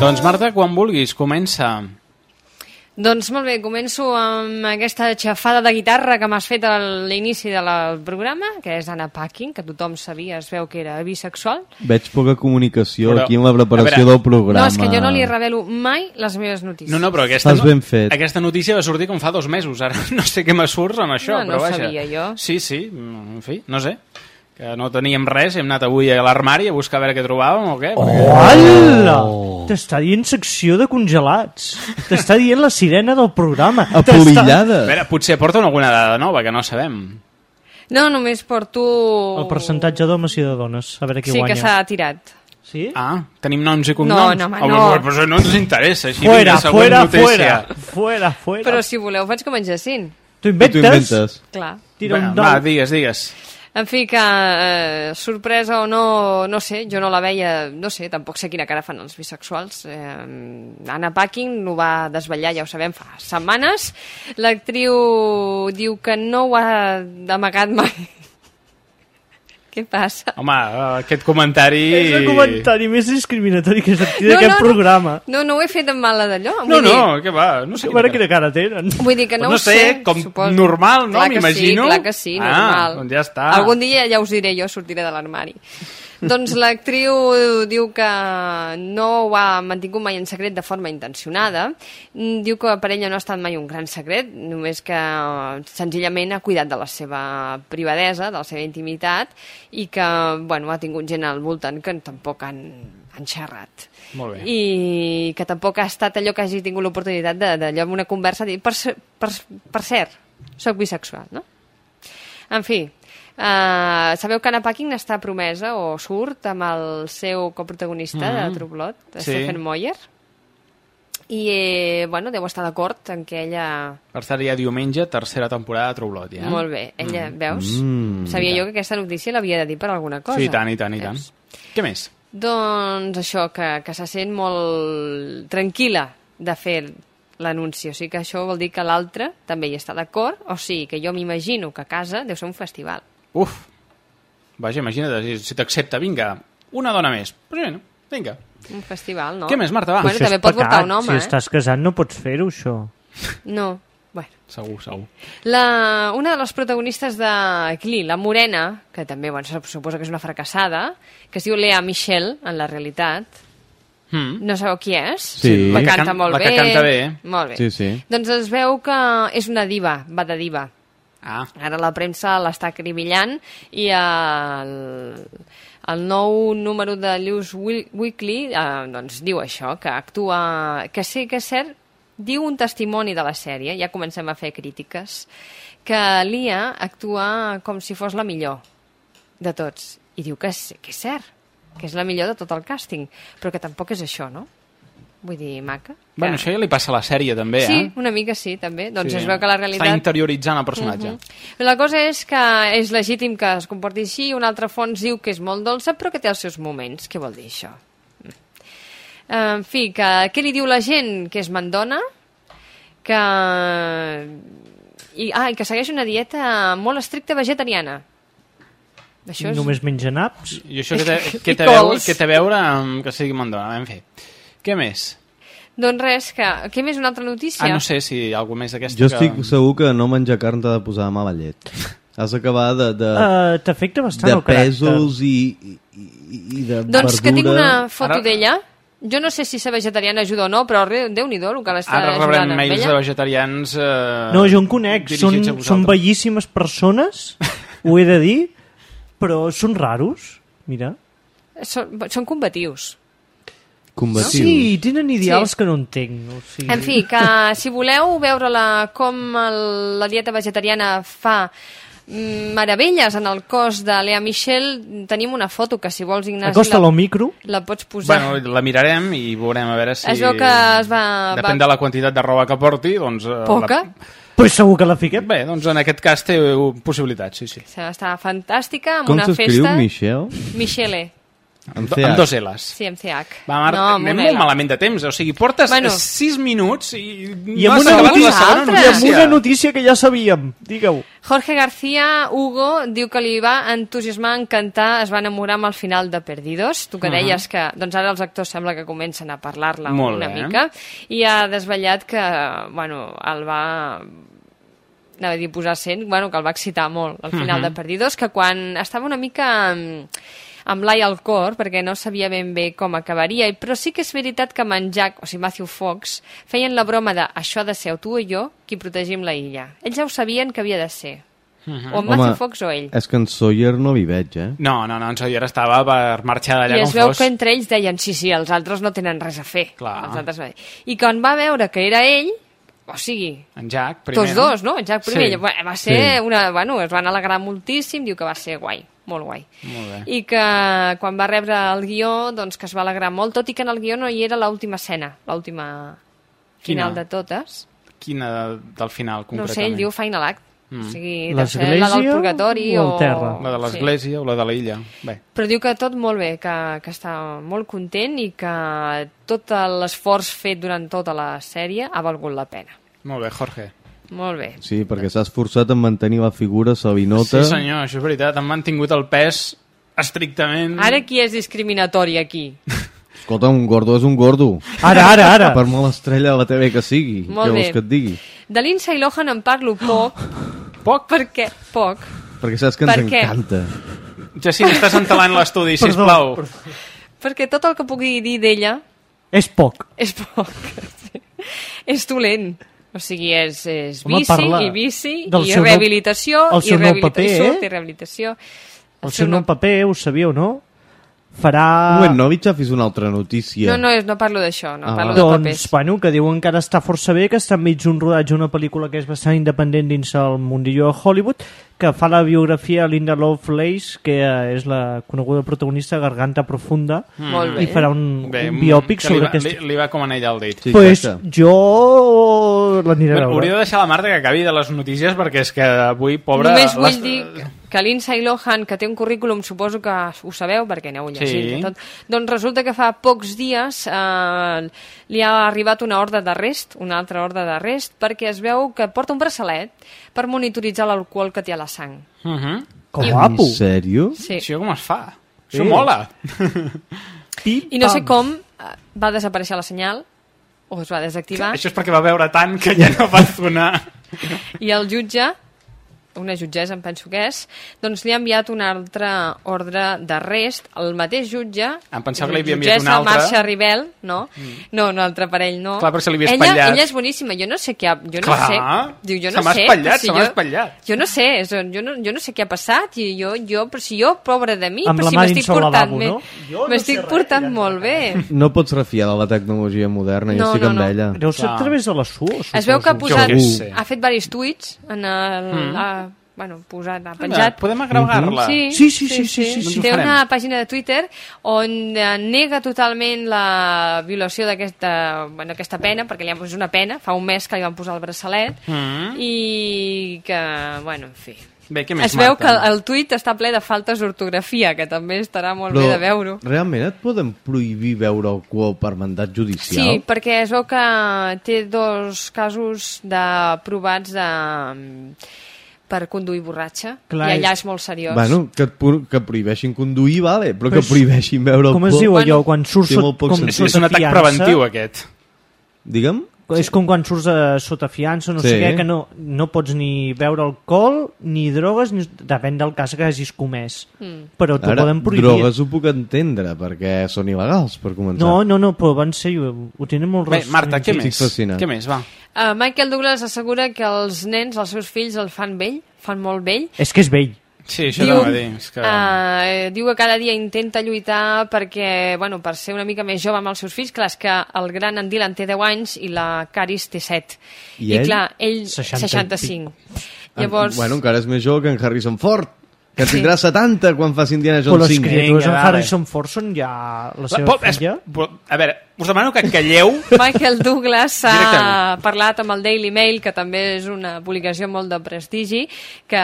Doncs, Marta, quan vulguis, comença. Doncs molt bé, començo amb aquesta xafada de guitarra que m'has fet a l'inici del programa, que és Anna Packing, que tothom sabia, es veu que era bisexual. Veig poca comunicació Però, aquí en la preparació veure, del programa. No, és que jo no li revelo mai les meves notícies. No, no, però aquesta, Estàs ben fet. aquesta notícia va sortir com fa dos mesos. Ara no sé què me surt amb això, No, no però vaja. sabia jo. Sí, sí, en fi, no sé. Que no teníem res, hem anat avui a l'armari a buscar a veure què trobàvem o què. Oh, perquè- Hola! T'està dient secció de congelats. T'està dient la sirena del programa. A T'està- veure, potser porta alguna dada nova que no sabem. No, només porto... El percentatge d'homes i de dones. A veure qui sí, guanya. que s'ha tirat. Sí? Ah, tenim noms i cognoms? no, home, Home, no. Però no ens interessa. Així Fuera, vinga, fuera, fuera, fuera, fuera. Però si voleu faig com en Jacint. Tu inventes? Tu inventes. Clar. Tira un Va, digues, digues. En fi, que eh, sorpresa o no, no sé, jo no la veia, no sé, tampoc sé quina cara fan els bisexuals. Eh, Anna Paquin ho va desvetllar, ja ho sabem, fa setmanes. L'actriu diu que no ho ha amagat mai. Què passa? Home, eh, aquest comentari... És el comentari més discriminatori que he sentit d'aquest no, programa. No, no ho he fet en mala d'allò. No, vull no, dir- què va? No sé A veure quina cara tenen. Vull dir que no, no ho sé, com suposo. normal, no? Clar que M'imagino. Sí, clar que sí, Ah, normal. doncs ja està. Algun dia ja us diré jo, sortiré de l'armari. Doncs l'actriu diu que no ho ha mantingut mai en secret de forma intencionada. Diu que per ella no ha estat mai un gran secret, només que senzillament ha cuidat de la seva privadesa, de la seva intimitat, i que bueno, ha tingut gent al voltant que tampoc han, han xerrat Molt bé. i que tampoc ha estat allò que hagi tingut l'oportunitat d'allò en una conversa dir, per, per, per cert, soc bisexual, no? En fi, uh, sabeu que Anna Paquin està promesa o surt amb el seu coprotagonista mm -hmm. De True Blood, Sí. Stephen Moyer, i, eh, bueno, deu estar d'acord en que ella... Per cert, ja diumenge, tercera temporada de True Blood, ja. Molt bé, ella, Mm. veus? Mm. Sabia jo que aquesta notícia l'havia de dir per alguna cosa. Sí, tant, i tant, i tant. Veus? Què més? Doncs això, que, que se sent molt tranquil·la de fer l'anunci. O sigui que això vol dir que l'altre també hi està d'acord. O sigui que jo m'imagino que a casa deu ser un festival. Uf, vaja, imagina't, si- si t'accepta, vinga, una dona més. Pues bueno, vinga. Un festival, no? Què més, Marta, va? Bueno, també pot portar un home, Si eh? estàs casat no pots fer-ho, això. No, bueno. Segur, segur. La, una de les protagonistes de Glee, la morena, que també bueno, se suposa que és una fracassada, que es diu Lea Michelle, en la realitat. Mm. No sabeu qui és? Sí. La La canta can- molt la bé. que canta bé. Molt bé. Sí, sí. Doncs es veu que és una diva, va de diva. Ah. Ara la premsa l'està acribillant i el, el nou número de Wi- Weekly eh, doncs diu això, que actua... Que sí que és cert, diu un testimoni de la sèrie, ja comencem a fer crítiques, que Lia actua com si fos la millor de tots. I diu que és, que és cert, que és la millor de tot el càsting, però que tampoc és això, no? Vull dir, maca. Bueno, això ja li passa a la sèrie, també, Sí, eh? una mica sí, també. Doncs Sí. es veu que la realitat... Està interioritzant el personatge. Mhm. La cosa és que és legítim que es comporti així, un altre fons diu que és molt dolça, però que té els seus moments. Què vol dir això? En fi, que, què li diu la gent? Que és mandona, que... I, ah, i que segueix una dieta molt estricta vegetariana. Això és... Només menja naps. I això que té, que té, veure, que té a veure amb que sigui mandona, en fi. Què més? Doncs res, que... Què més, una altra notícia? Ah, no sé si hi ha alguna més d'aquesta Jo que... estic segur que no menjar carn t'ha de posar mala llet. Has d'acabar de, de, Uh, T'afecta bastant de el caràcter. pèsols i, i, i, i de Doncs que tinc verdura. una foto Ara- d'ella. Jo no sé si ser vegetariana ajuda o no, però re- Déu-n'hi-do el que l'està Ara ajudant rebrem amb mails ella. de vegetarians... Eh, No, jo en conec. Són, són bellíssimes persones, ho he de dir, però són raros. Mira. Són, són combatius. Combatius. Sí, tenen ideals Sí. que no entenc. O sigui... En fi, que si voleu veure-la com el, la dieta vegetariana fa meravelles en el cos de Lea Michel, tenim una foto que si vols, Ignasi, Acosta-la al micro. la pots posar. Bueno, la mirarem i veurem a veure si... Es veu que es va... Depèn va... de la quantitat de roba que porti, doncs... eh, Poca. La... Pues segur que la fiquem. Bé, doncs en aquest cas té possibilitats, sí, sí. Està fantàstica, amb Com una s'escriu, festa... Michel? Michele. Amb Do- amb dos L's. Sí, amb CH. Va, Marta, no, anem molt malament de temps. O sigui, portes Bueno. bueno. 6 minuts i, I no amb una, acabat notícia, la segona altra. I amb notícia. una notícia que ja sabíem. Digue-ho. Jorge García Hugo diu que li va entusiasmar, encantar, es va enamorar amb el final de Perdidos. Tu que Mhm. deies que doncs ara els actors sembla que comencen a parlar-la una bé. mica i ha desvetllat que bueno, el va anava a dir posar sent, bueno, que el va excitar molt al final Mhm. de Perdidos, que quan estava una mica mm, amb l'ai al cor, perquè no sabia ben bé com acabaria, i- però sí que és veritat que amb en Jack, o sigui, Matthew Fox, feien la broma de això ha de ser o tu o jo qui protegim la illa. Ells ja ho sabien que havia de ser. Mhm. O en Matthew Fox o ell. és que en Sawyer no l'hi veig, eh? No, no, no, en Sawyer estava per marxar d'allà I com es veu fos. que entre ells deien sí, sí, els altres no tenen res a fer. Clar. Els altres... I quan va veure que era ell, o sigui, En Jack, primer. tots dos, no? En Jack primer, Sí. va va ser Sí. una... Bueno, es van alegrar moltíssim, diu que va ser guai. Molt guai. Molt bé. I que quan va rebre el guió, doncs que es va alegrar molt, tot i que en el guió no hi era l'última escena, l'última Quina? final de totes. Quina del final, No concretament? sé, ell diu Final Act. Mm. O sigui, deu ser la del purgatori o o... terra? La de l'església o la de la illa? Bé. Però diu que tot molt bé, que, que està molt content i que tot l'esforç fet durant tota la sèrie ha valgut la pena. Molt bé, Jorge. Molt bé. Sí, perquè s'ha esforçat en mantenir la figura sabinota. Sí, senyor, això és veritat. Han mantingut el pes estrictament... Ara qui és discriminatori aquí? Escolta, un gordo és un gordo. Ara, ara, ara. Per molt estrella de la TV que sigui. Molt què bé. que et digui? De Lindsay Lohan en parlo poc. Poc? Perquè, poc. Perquè saps que ens Per què? encanta. Jacint, estàs entelant l'estudi, Perdó, sisplau. Perquè tot el que pugui dir d'ella És poc. és poc. és dolent. O sigui, és, és Home, bici parla i bici del i seu nou- rehabilitació el i seu nou rehabilitació paper, i surt eh? i rehabilitació. El seu nou paper, ho sabíeu, no? Farà... Un moment, no Vitxafis una altra notícia. No, no, és, no parlo d'això, no Ah. parlo de doncs, papers. bueno, que diuen que ara està força bé, que està enmig d'un rodatge d'una pel·lícula que és bastant independent dins el mundillo de Hollywood, que fa la biografia a Linda Lovelace, que eh, és la coneguda protagonista Garganta Profunda, Mm. I farà un, Bé, un biòpic que sobre li va, aquesta... Li, li va com anella al dit. Sí, pues exacte. jo l'aniré a Bueno, hauria veure. de deixar la Marta que acabi de les notícies perquè és que avui, pobra... Només vull les- dir que Lindsay Lohan, que té un currículum, suposo que ho sabeu, perquè aneu llegint Sí. i tot, doncs resulta que fa pocs dies eh, li ha arribat una ordre d'arrest, una altra ordre d'arrest, perquè es veu que porta un braçalet per monitoritzar l'alcohol que té a la sang. Uh -huh. Que guapo. En sèrio? Sí. Això com es fa? Sí. Això mola. I no sé com eh, va desaparèixer la senyal, o es va desactivar, Això és perquè va veure tant que ja no va donar... i el jutge una jutgessa, em penso que és, doncs li ha enviat una altra ordre d'arrest. El mateix jutge... Em pensava que li havia enviat una altra. Marcia Ribel, no? No, un altre parell, no. Clar, però se li havia ella, espatllat. ella és boníssima, jo no sé què ha... Jo no Clar, sé. Diu, jo se no m'ha sé. espatllat, però se m'ha jo- espatllat. Jo no sé, és, jo, no, jo no sé què ha passat, i jo, jo, però si jo, pobre de mi, Amb però si m'estic portant lavabo, no? Jo no M'estic sé res, portant ja molt bé. No pots refiar de la tecnologia moderna, jo No, estic no, amb no. ella. Deu ser a través de la SUA, Es veu que ha posat... Jo. Ha fet diversos tuits en el... Mm. Bueno, posat, ha penjat... podem agregar-la? Sí, Sí, sí, sí, sí, sí, sí. Té Doncs ho una pàgina de Twitter on eh, nega totalment la violació d'aquesta bueno, aquesta pena, perquè li han posat una pena, fa un mes que li van posar el braçalet, Mm. i que, bueno, en fi... Bé, què més, Es veu que Marta? el, el tuit està ple de faltes d'ortografia, que també estarà molt bé de veure-ho. realment et poden prohibir veure alcohol per mandat judicial? Sí, perquè es veu que té dos casos de provats de, per conduir borratxa, Clar, i allà és- molt seriós. Bueno, que, et que prohibeixin conduir, vale, però que Però és- prohibeixin veure Com alcohol... es diu Bueno, allò, quan surts poc com. És, un atac preventiu, aquest. Digue'm? És com quan surts a, sota fiança, no Sí. sé què, que no, no pots ni beure alcohol, ni drogues, ni, depèn del cas que hagis comès. Mm. Però t'ho poden prohibir. drogues ho puc entendre, perquè són il·legals, per començar. No, no, no, però van ser, ho, ho tenen molt Bé, Marta, què més? Què més, va? Uh, Michael Douglas assegura que els nens, els seus fills, el fan vell, fan molt vell. És que és vell. Sí, això Diu, anava a dir. És que... uh, diu que cada dia intenta lluitar perquè, bueno, per ser una mica més jove amb els seus fills. Clar, és que el gran en Dylan té 10 anys i la Caris té 7. I I, ell? clar, ell 60 65. Ah, Llavors, Bueno, encara és més jove que en Harrison Ford, que Sí. tindrà 70 quan faci Indiana Però Jones les 5. criatures Vinga, en dale. Harrison Ford són ja la Va, seva filla. però, a veure, us demano que calleu. Michael Douglas ha parlat amb el Daily Mail, que també és una publicació molt de prestigi, que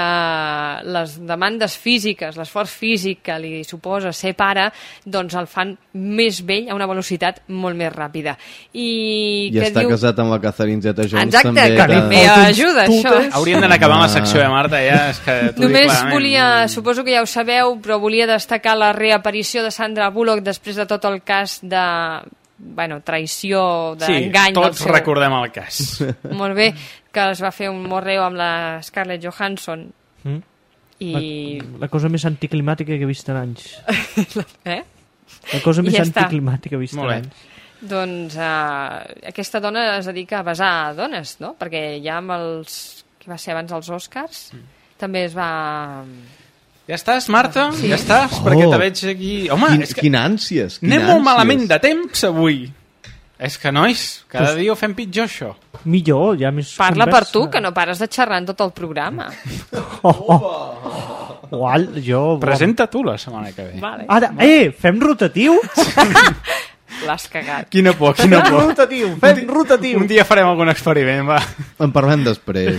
les demandes físiques, l'esforç físic que li suposa ser pare, doncs el fan més vell a una velocitat molt més ràpida. I, I que està diu... casat amb la Catherine Zeta-Jones Exacte, també. que també ajuda, això. Hauríem d'anar acabant la secció, eh, Marta? Ja, és que t'ho Només volia, suposo que ja ho sabeu, però volia destacar la reaparició de Sandra Bullock després de tot el cas de bueno, traïció, Sí, d'engany del tots seu... recordem el cas. Molt bé, que es va fer un morreo amb la Scarlett Johansson Mm? i... La, la cosa més anticlimàtica que he vist en anys. eh? La cosa I més ja anticlimàtica que he vist Molt en bé. anys. Doncs uh, aquesta dona es dedica a besar dones, no? Perquè ja amb els... que va ser abans els Oscars també es va... Ja estàs, Marta? Sí. Ja estàs? Oh. Perquè te veig aquí... Home, Quin, és que Quina ànsies, quina anem molt malament de temps avui. És que, nois, cada Pues- dia ho fem pitjor, això. Millor, ja més Parla per conversa. tu, que no pares de xerrar en tot el programa. Oh, oh. Ual, jo... Presenta tu la setmana que ve. Vale. Ara, eh, fem rotatiu? L'has cagat. Quina por, quina por. rotatiu, fem rotatiu. Un dia farem algun experiment, va. En parlem després.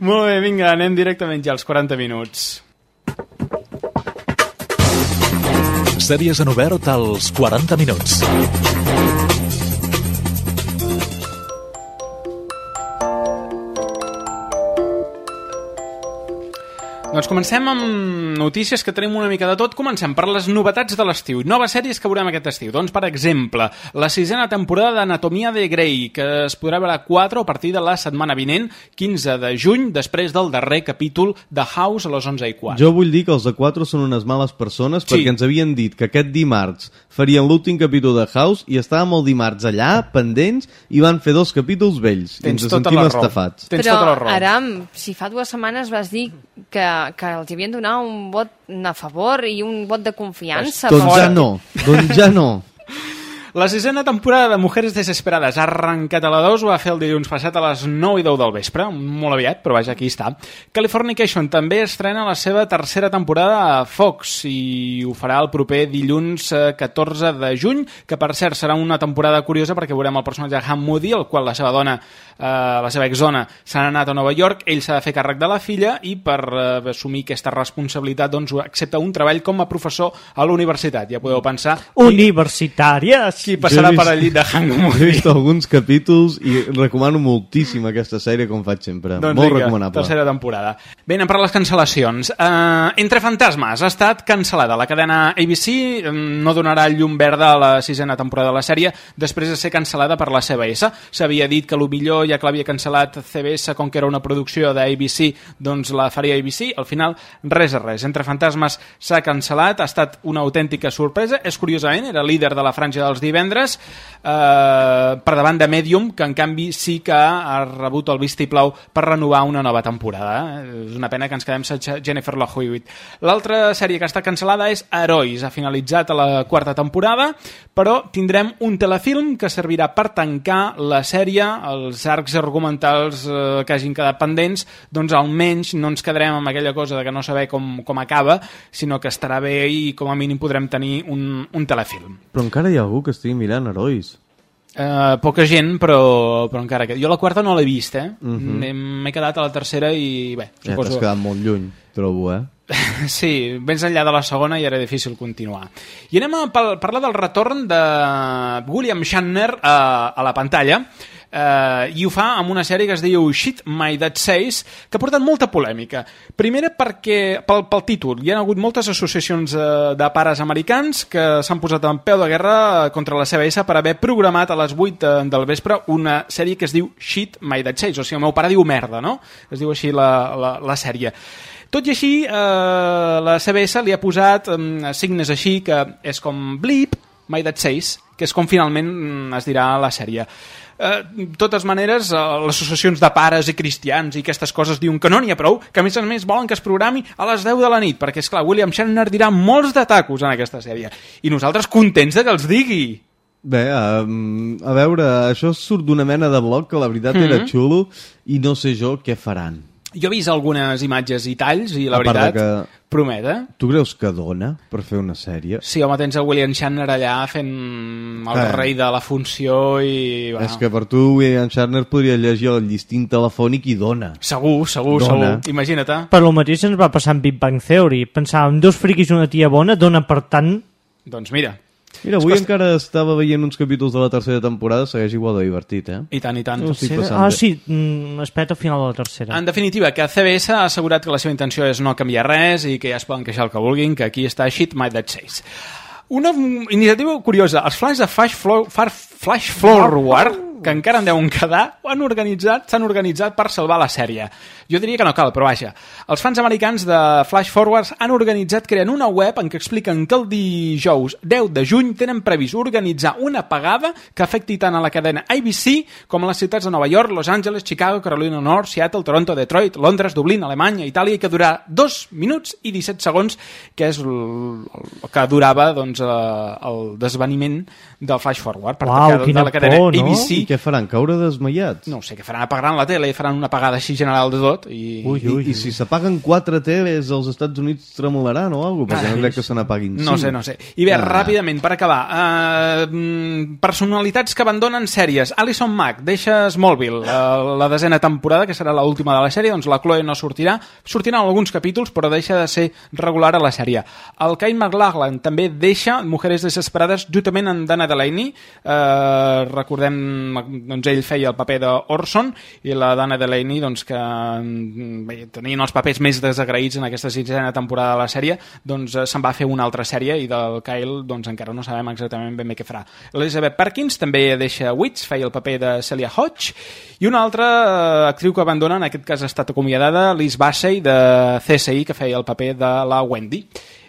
Molt bé, vinga, anem directament ja als 40 minuts. Sèries en obert als 40 minuts. Doncs comencem amb notícies que tenim una mica de tot. Comencem per les novetats de l'estiu. Noves sèries que veurem aquest estiu. Doncs, per exemple, la sisena temporada d'Anatomia de Grey, que es podrà veure a 4 a partir de la setmana vinent, 15 de juny, després del darrer capítol de House a les 11 i 4. Jo vull dir que els de 4 són unes males persones Sí. perquè ens havien dit que aquest dimarts farien l'últim capítol de House i estàvem el dimarts allà, pendents, i van fer dos capítols vells. I Tens ens tota sentim estafats. Tens Però, tota la raó. Aram, si fa dues setmanes vas dir que, que els havien donat un vot a favor i un vot de confiança. Doncs però- ja no, doncs ja no. La sisena temporada de Mujeres Desesperades ha arrencat a la 2, ho va fer el dilluns passat a les 9 i 10 del vespre, molt aviat, però vaja, aquí està. Californication també estrena la seva tercera temporada a Fox i ho farà el proper dilluns eh, 14 de juny, que per cert serà una temporada curiosa perquè veurem el personatge de Moody, el qual la seva dona, eh, la seva exdona, s'ha anat a Nova York, ell s'ha de fer càrrec de la filla i per eh, assumir aquesta responsabilitat doncs accepta un treball com a professor a la universitat. Ja podeu pensar Universitàries. Qui passarà per al llit de Han He Moody. vist alguns capítols i recomano moltíssim aquesta sèrie, com faig sempre. Doncs Molt vinga, recomanable. tercera temporada. Bé, anem per les cancel·lacions. Uh, Entre fantasmes ha estat cancel·lada. La cadena ABC mm, no donarà llum verda a la sisena temporada de la sèrie després de ser cancel·lada per la CBS. S'havia dit que millor ja que l'havia cancel·lat CBS, com que era una producció d'ABC, doncs la faria ABC. Al final, res a res. Entre fantasmes s'ha cancel·lat, ha estat una autèntica sorpresa. És curiosament, era líder de la franja dels divendres, eh, per davant de Medium, que en canvi sí que ha rebut el vistiplau per renovar una nova temporada. Eh? És una pena que ens quedem sense Jennifer Love. L'altra sèrie que està cancel·lada és Herois. Ha finalitzat a la quarta temporada, però tindrem un telefilm que servirà per tancar la sèrie, els arcs argumentals eh, que hagin quedat pendents, doncs almenys no ens quedarem amb aquella cosa de que no saber com, com acaba, sinó que estarà bé i com a mínim podrem tenir un, un telefilm. Però encara hi ha algú que estigui mirant herois. Uh, poca gent, però, però encara que... Jo la quarta no l'he vist, eh? Mhm. M'he- M'he quedat a la tercera i, bé, Ja suposo... t'has quedat molt lluny, trobo, eh? Sí, vens enllà de la segona i era difícil continuar. I anem a parlar del retorn de William Shatner a, a la pantalla, eh, i ho fa amb una sèrie que es diu Shit My Dad Says, que ha portat molta polèmica. Primera perquè, pel, pel títol, hi ha hagut moltes associacions eh, de pares americans que s'han posat en peu de guerra contra la CBS per haver programat a les 8 de, del vespre una sèrie que es diu Shit My Dad Says, o sigui, el meu pare diu merda, no? Es diu així la, la, la sèrie. Tot i així, eh, la CBS li ha posat eh, signes així que és com Bleep, My Dad Says, que és com finalment mm, es dirà la sèrie. Eh, totes maneres, eh, les associacions de pares i cristians i aquestes coses diuen que no n'hi ha prou, que a més a més volen que es programi a les 10 de la nit, perquè, és clar William Shatner dirà molts de tacos en aquesta sèrie. I nosaltres contents de que els digui. Bé, um, a veure, això surt d'una mena de blog que la veritat era Mhm. xulo i no sé jo què faran. Jo he vist algunes imatges i talls i la A veritat que- promet, eh? Tu creus que dona per fer una sèrie? Sí, home, tens el William Shatner allà fent el Eh. rei de la funció i... És que per tu William Shatner podria llegir el llistín telefònic i dona. Segur, segur, Dona. segur. Imagina't. eh? Per lo mateix ens va passar amb Big Bang Theory. Pensàvem, dos friquis i una tia bona dona, per tant... Doncs mira. Mira, avui encara estava veient uns capítols de la tercera temporada, segueix igual de divertit, eh? I tant, i tant. Tercera? Ah, bé. sí, mm, espera't al final de la tercera. En definitiva, que CBS ha assegurat que la seva intenció és no canviar res i que ja es poden queixar el que vulguin, que aquí està Shit My Dad Says. Una iniciativa curiosa. Els flash de Flash, Flo Far Flash Forward, que encara en deuen quedar, han organitzat s'han organitzat per salvar la sèrie. Jo diria que no cal, però vaja. Els fans americans de Flash Forwards han organitzat creant una web en què expliquen que el dijous 10 de juny tenen previst organitzar una pagada que afecti tant a la cadena ABC com a les ciutats de Nova York, Los Angeles, Chicago, Carolina del Nord, Seattle, Toronto, Detroit, Londres, Dublín, Alemanya, Itàlia, i que durarà 2 minuts i 17 segons, que és el, que durava doncs, eh, el desveniment del Flash Forward. Per Uau, que quina de la cadena por, no? ABC què faran? Caure desmaiats? No sé, què faran? Apagaran la tele i faran una apagada així general de tot i... Ui, ui, I, I si s'apaguen quatre teles als Estats Units tremolaran o alguna cosa? Perquè Ai, no crec que se n'apaguin No sé, no sé. I bé, Ah. ràpidament, per acabar, uh, personalitats que abandonen sèries. Alison Mack deixa Smallville, uh, la desena temporada, que serà l'última de la sèrie, doncs la Chloe no sortirà. Sortiran alguns capítols, però deixa de ser regular a la sèrie. El Kyle MacLachlan també deixa Mujeres Desesperades juntament amb Dana Delaney. Uh, recordem, doncs ell feia el paper d'Orson i la Dana Delaney, doncs que mm, bé, tenien els papers més desagraïts en aquesta sisena temporada de la sèrie, doncs eh, se'n va fer una altra sèrie i del Kyle doncs encara no sabem exactament ben bé què farà. Elizabeth Perkins també deixa Wits, feia el paper de Celia Hodge, i una altra eh, actriu que abandona, en aquest cas ha estat acomiadada, Liz Bassey de CSI, que feia el paper de la Wendy.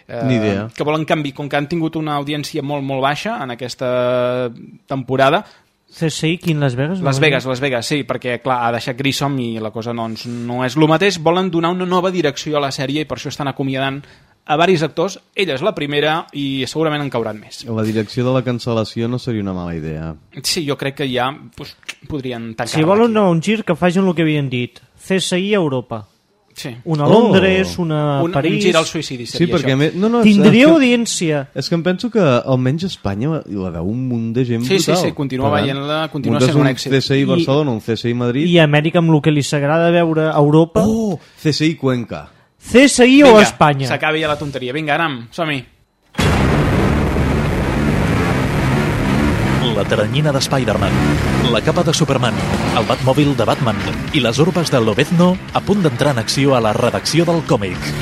Eh, Ni idea. que volen canvi, com que han tingut una audiència molt, molt baixa en aquesta temporada, CSI, quin Las Vegas? Las Vegas, Las Vegas, sí, perquè clar, ha deixat Grissom i la cosa doncs, no és el mateix. Volen donar una nova direcció a la sèrie i per això estan acomiadant a varis actors. Ella és la primera i segurament en cauran més. La direcció de la cancel·lació no seria una mala idea. Sí, jo crec que ja pues, podrien tancar Si volen no, un gir, que facin el que havien dit. CSI a Europa. Sí. Una a Oh. Londres, una a Un- un París... gir al suïcidi Sí, seria perquè això. més, no, no, Tindria és que- audiència. És que em penso que almenys a Espanya la veu un munt de gent Sí, sí, brutal. sí, continua Per tant, veient-la, continua muntes sent un èxit. CSI I- Barcelona, un CSI Madrid... I Amèrica amb el que li s'agrada veure a Europa... Oh, CSI Cuenca. CSI o Vinga, Espanya? S'acabi ja la tonteria. Vinga, anem, som-hi. La teranyina de Spider-Man, la capa de Superman, el Batmòbil de Batman i les urbes de Lobezno a punt d'entrar en acció a la redacció del còmic.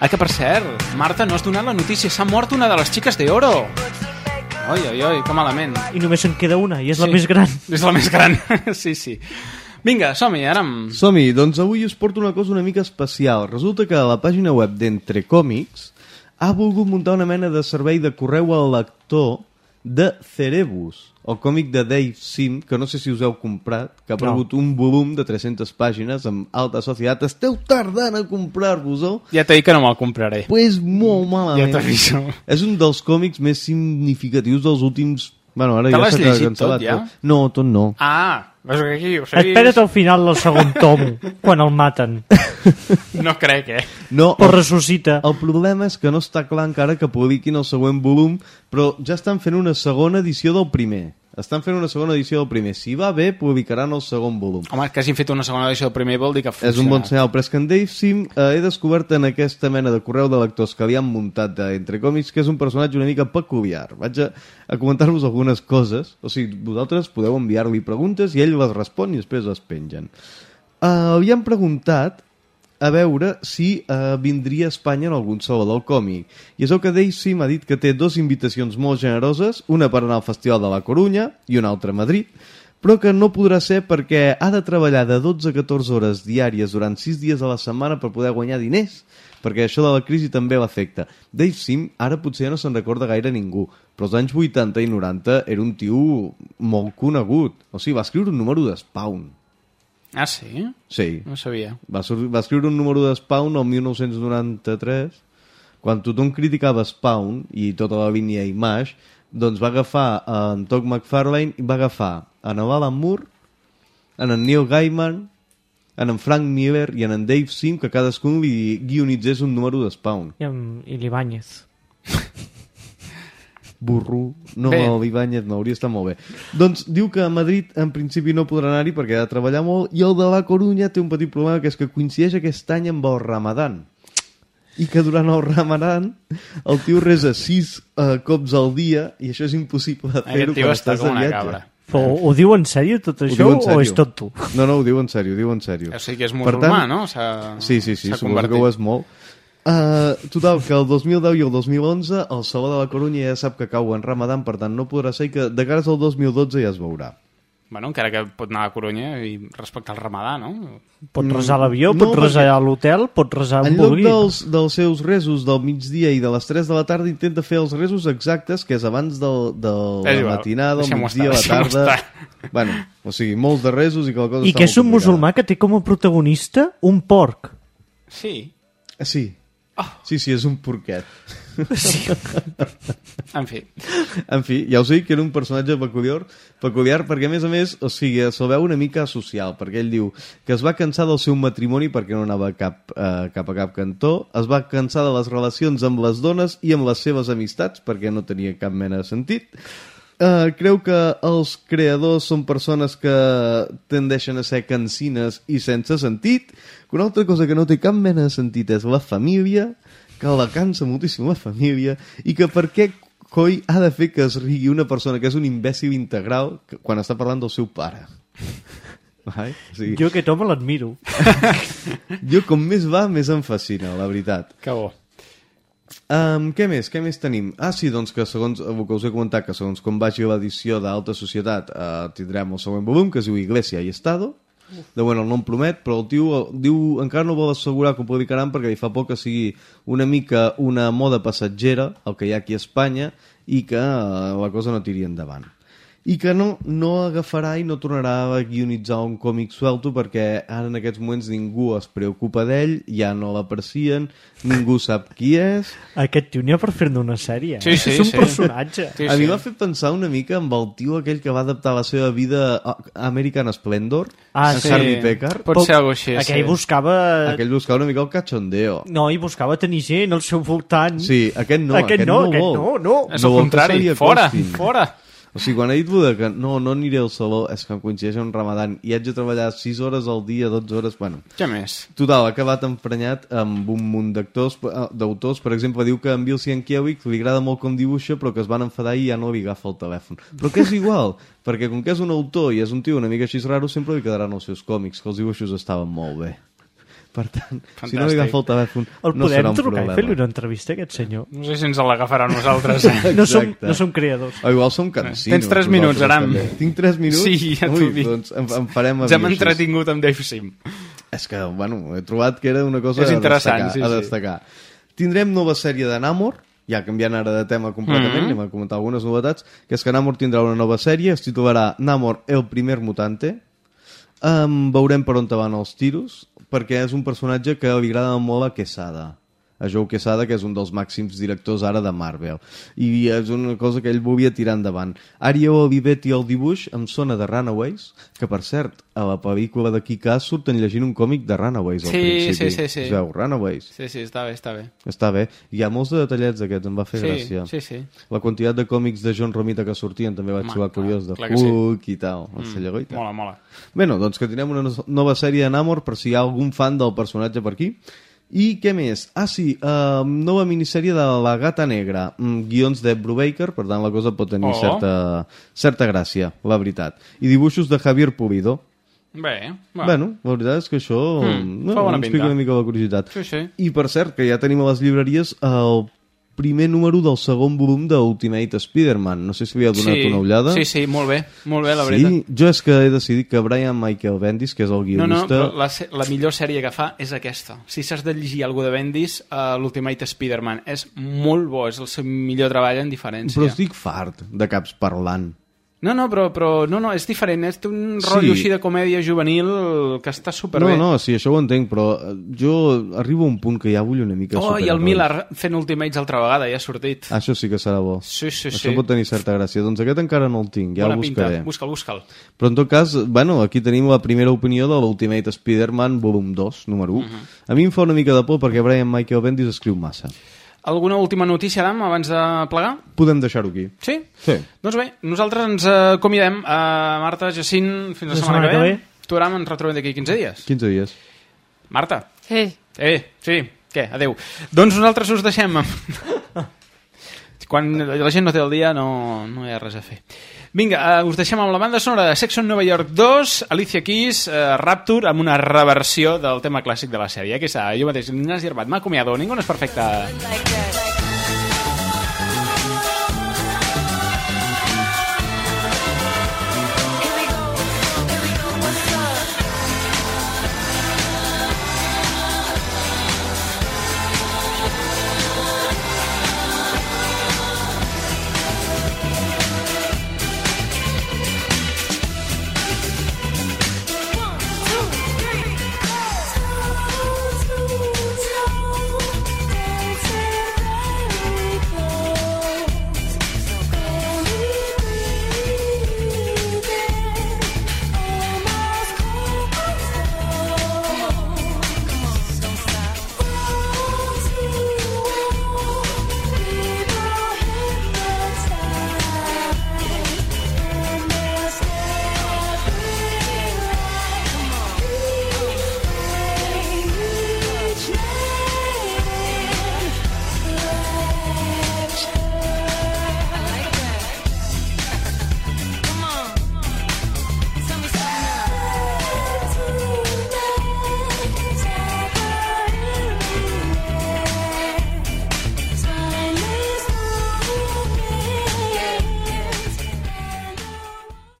Ah, que per cert, Marta, no has donat la notícia. S'ha mort una de les xiques de oro. Oi, oi, oi, que malament. I només en queda una, i és la Sí. més gran. És la més gran, sí, sí. Vinga, som-hi, ara amb... Som-hi, doncs avui us porto una cosa una mica especial. Resulta que la pàgina web d'Entre Còmics ha volgut muntar una mena de servei de correu al lector de Cerebus, el còmic de Dave Sim, que no sé si us heu comprat, que ha No. aparegut un volum de 300 pàgines amb alta societat. Esteu tardant a comprar-vos-ho? Ja t'he dit que no me'l compraré. Pues molt malament. Ja t'aviso. És un dels còmics més significatius dels últims... Bueno, ara Te ja l'has s'ha llegit cancel·lat, tot, ja? No, tot no. Ah, veus que aquí ho Espera't al final del segon tom, quan el maten. No crec, eh? No, Però ressuscita. El problema és que no està clar encara que publiquin el següent volum, però ja estan fent una segona edició del primer. Estan fent una segona edició del primer. Si va bé, publicaran el segon volum. Home, que hagin fet una segona edició del primer vol dir que És un bon senyal, però és que en Dave Sim eh, he descobert en aquesta mena de correu de lectors que li han muntat d'entre còmics que és un personatge una mica peculiar. Vaig a, a comentar-vos algunes coses. O sigui, vosaltres podeu enviar-li preguntes i ell les respon i després les pengen. Uh, li han preguntat a veure si uh, vindria a Espanya en algun saló del còmic. I és el que Dave Sim ha dit que té dues invitacions molt generoses, una per anar al Festival de la Corunya i una altra a Madrid, però que no podrà ser perquè ha de treballar de 12 a 14 hores diàries durant 6 dies a la setmana per poder guanyar diners, perquè això de la crisi també l'afecta. Dave Sim ara potser ja no se'n recorda gaire ningú, però als anys 80 i 90 era un tio molt conegut. O sigui, va escriure un número de Spawn. Ah, sí? Sí. No sabia. Va, va escriure un número de Spawn el 1993, quan tothom criticava Spawn i tota la línia Image, doncs va agafar en Todd McFarlane i va agafar en Alan Moore, en en Neil Gaiman, en en Frank Miller i en en Dave Sim, que cadascun li guionitzés un número de Spawn. I, amb, i l'Ibáñez. Burro. No, Bé. l'Ibáñez no, hauria estat molt bé. Doncs diu que a Madrid en principi no podrà anar-hi perquè ha de treballar molt i el de la Corunya té un petit problema que és que coincideix aquest any amb el Ramadan. I que durant el Ramadan el tio resa sis uh, cops al dia i això és impossible de fer-ho quan està estàs de una viatge. cabra. Però ho diu en sèrio tot Ho això o sèrio. és tot tu? No, no, ho diu en sèrio, ho diu en sèrio. O sigui que és musulmà, no? S'ha- Sí, sí, sí, suposo que ho és molt. Uh, total, que el 2010 i el 2011 el Saló de la Corunya ja sap que cau en Ramadan, per tant no podrà ser que de cares al 2012 ja es veurà. Bueno, encara que pot anar a Corunya i respectar el ramadà, no? Pot resar a l'avió, No, pot resar perquè- a l'hotel, pot resar on En lloc vulgui. dels, dels seus resos del migdia i de les 3 de la tarda intenta fer els resos exactes, que és abans del, del És la matinada, el migdia, la estar, deixem-ho tarda... estar. Bueno, o sigui, molts de resos i que la cosa I està que és un complicada. musulmà que té com a protagonista un porc. Sí. Sí. Sí, sí, és un porquet. Sí. En fi. En fi, ja us dic que era un personatge peculiar, peculiar perquè, a més a més, o sigui, se'l veu una mica social, perquè ell diu que es va cansar del seu matrimoni perquè no anava cap, eh, cap a cap cantó, es va cansar de les relacions amb les dones i amb les seves amistats perquè no tenia cap mena de sentit. Uh, creu que els creadors són persones que tendeixen a ser cansines i sense sentit, que una altra cosa que no té cap mena de sentit és la família, que la cansa moltíssim la família, i que per què coi ha de fer que es rigui una persona que és un imbècil integral que- quan està parlant del seu pare. Vai? O sigui, Jo aquest home l'admiro. jo com més va, més em fascina, la veritat. Que bo. Um, què més? Què més tenim? Ah, sí, doncs que segons el que us he comentat, que segons com vagi l'edició d'Alta Societat uh, tindrem el següent volum, que es diu Iglesia i Estado. De bueno, el nom promet, però el tio eh, diu, encara no vol assegurar que ho publicaran perquè li fa por que sigui una mica una moda passatgera, el que hi ha aquí a Espanya, i que uh, la cosa no tiri endavant. I que no, no agafarà i no tornarà a guionitzar un còmic suelto perquè ara en aquests moments ningú es preocupa d'ell, ja no l'aprecien, ningú sap qui és, Aquest tio n'hi ha per fer-ne una sèrie. Sí, eh? sí, és un sí. personatge. Sí, a mi sí. m'ha fet pensar una mica amb el tio aquell que va adaptar la seva vida a American Splendor, Ah, en sí. Harvey Pekar. Pot ser alguna cosa així, Aquell sí. buscava... Aquell buscava una mica el cachondeo. No, i buscava tenir gent al seu voltant. Sí, aquest no, Aquest aquest, no, no, aquest vol. no, no. És el vol que contrari, fora, acostin. fora. O sigui, quan ha dit Buda que no, no aniré al saló, és que em coincideix en Ramadan i haig de treballar 6 hores al dia, 12 hores, bueno... Què més? Total, ha acabat emprenyat amb un munt d'actors, eh, d'autors. Per exemple, diu que en Bill Sienkiewicz li agrada molt com dibuixa, però que es van enfadar i ja no li agafa el telèfon. Però que és igual, perquè com que és un autor i és un tio una mica així raro, sempre li quedaran els seus còmics, que els dibuixos estaven molt bé. Per tant, si no li Fantàstic. agafa el telèfon, El no serà podem un trucar i problema. fer-li una entrevista a aquest senyor. No sé si ens l'agafarà a nosaltres. No som, no som creadors. O igual som cansinos. Tens tres minuts, nosaltres Aram. també. Tinc 3 minuts? Sí, ja t'ho dic. doncs em, em farem avió, així. entretingut amb Dave Sim. És que, bueno, he trobat que era una cosa És a destacar, sí, a sí. destacar. Tindrem nova sèrie de Namor, ja canviant ara de tema completament, Mhm. anem a comentar algunes novetats, que és que Namor tindrà una nova sèrie, es titularà Namor el primer mutante, um, veurem per on van els tiros, perquè és un personatge que li agrada molt a Quesada, a Joe Quesada, que és un dels màxims directors ara de Marvel. I és una cosa que ell volia tirar endavant. Ario Olivetti al dibuix em sona de Runaways, que per cert, a la pel·lícula de Kick-Ass surten llegint un còmic de Runaways al Sí, principi. sí, sí, sí. Es veu, Runaways. Sí, sí, està bé, està bé. Està bé. Hi ha molts de detallets d'aquests, em va fer Sí, gràcia. sí, sí. La quantitat de còmics de John Romita que sortien també vaig trobar clar, curiós, de que sí. Hulk i tal, el Mm. Mola, mola. Bueno, doncs que tindrem una no- nova sèrie de Namor per si hi ha algun fan del personatge per aquí. I què més? Ah, sí, uh, nova minissèrie de La Gata Negra, mm, guions de Brubaker, per tant la cosa pot tenir Oh. certa, certa gràcia, la veritat. I dibuixos de Javier Pulido. Bé, va. Bueno, la veritat és que això Mm, no, fa bona ens pica pinta. una mica la curiositat. Sí, sí. I per cert, que ja tenim a les llibreries el primer número del segon volum de Ultimate Spider-Man. No sé si li ha donat sí, una ullada. Sí, sí, molt bé, molt bé, la veritat. Sí, jo és que he decidit que Brian Michael Bendis, que és el No, guionista... no, però la, la millor sèrie que fa és aquesta. Si s'has de llegir alguna de Bendis, uh, l'Ultimate Spider-Man és molt bo, és el seu millor treball en diferència. Però estic fart de caps parlant. No, no, però, però no, no, és diferent, és un Sí. rotllo així de comèdia juvenil que està superbé. No, no, sí, això ho entenc, però eh, jo arribo a un punt que ja vull una mica Oh, i el. Miller fent Ultimates altra vegada, ja ha sortit. Això sí que serà bo. Sí, sí, Això sí. pot tenir certa gràcia. Doncs aquest encara no el tinc, ja Bona el buscaré. busca'l, busca'l. Però en tot cas, bueno, aquí tenim la primera opinió de l'Ultimate Spider-Man volum 2, número 1. Mhm. A mi em fa una mica de por perquè Brian Michael Bendis escriu massa. Alguna última notícia, Adam, abans de plegar? Podem deixar-ho aquí. Sí? Sí. Doncs bé, nosaltres ens acomiadem a Marta, Jacint, fins la setmana, que ve. Tu, Aram, ens retrobem d'aquí 15 dies. 15 dies. Marta. Sí. Eh, sí, què? Adeu. Doncs nosaltres us deixem. Quan la gent no té el dia no, no hi ha res a fer. Vinga, uh, us deixem amb la banda sonora de Sex on Nova York 2, Alicia Keys, uh, Rapture, amb una reversió del tema clàssic de la sèrie. Aquí està, jo mateix, Ignasi Herbat, m'ha acomiado, ningú no és perfecte. like.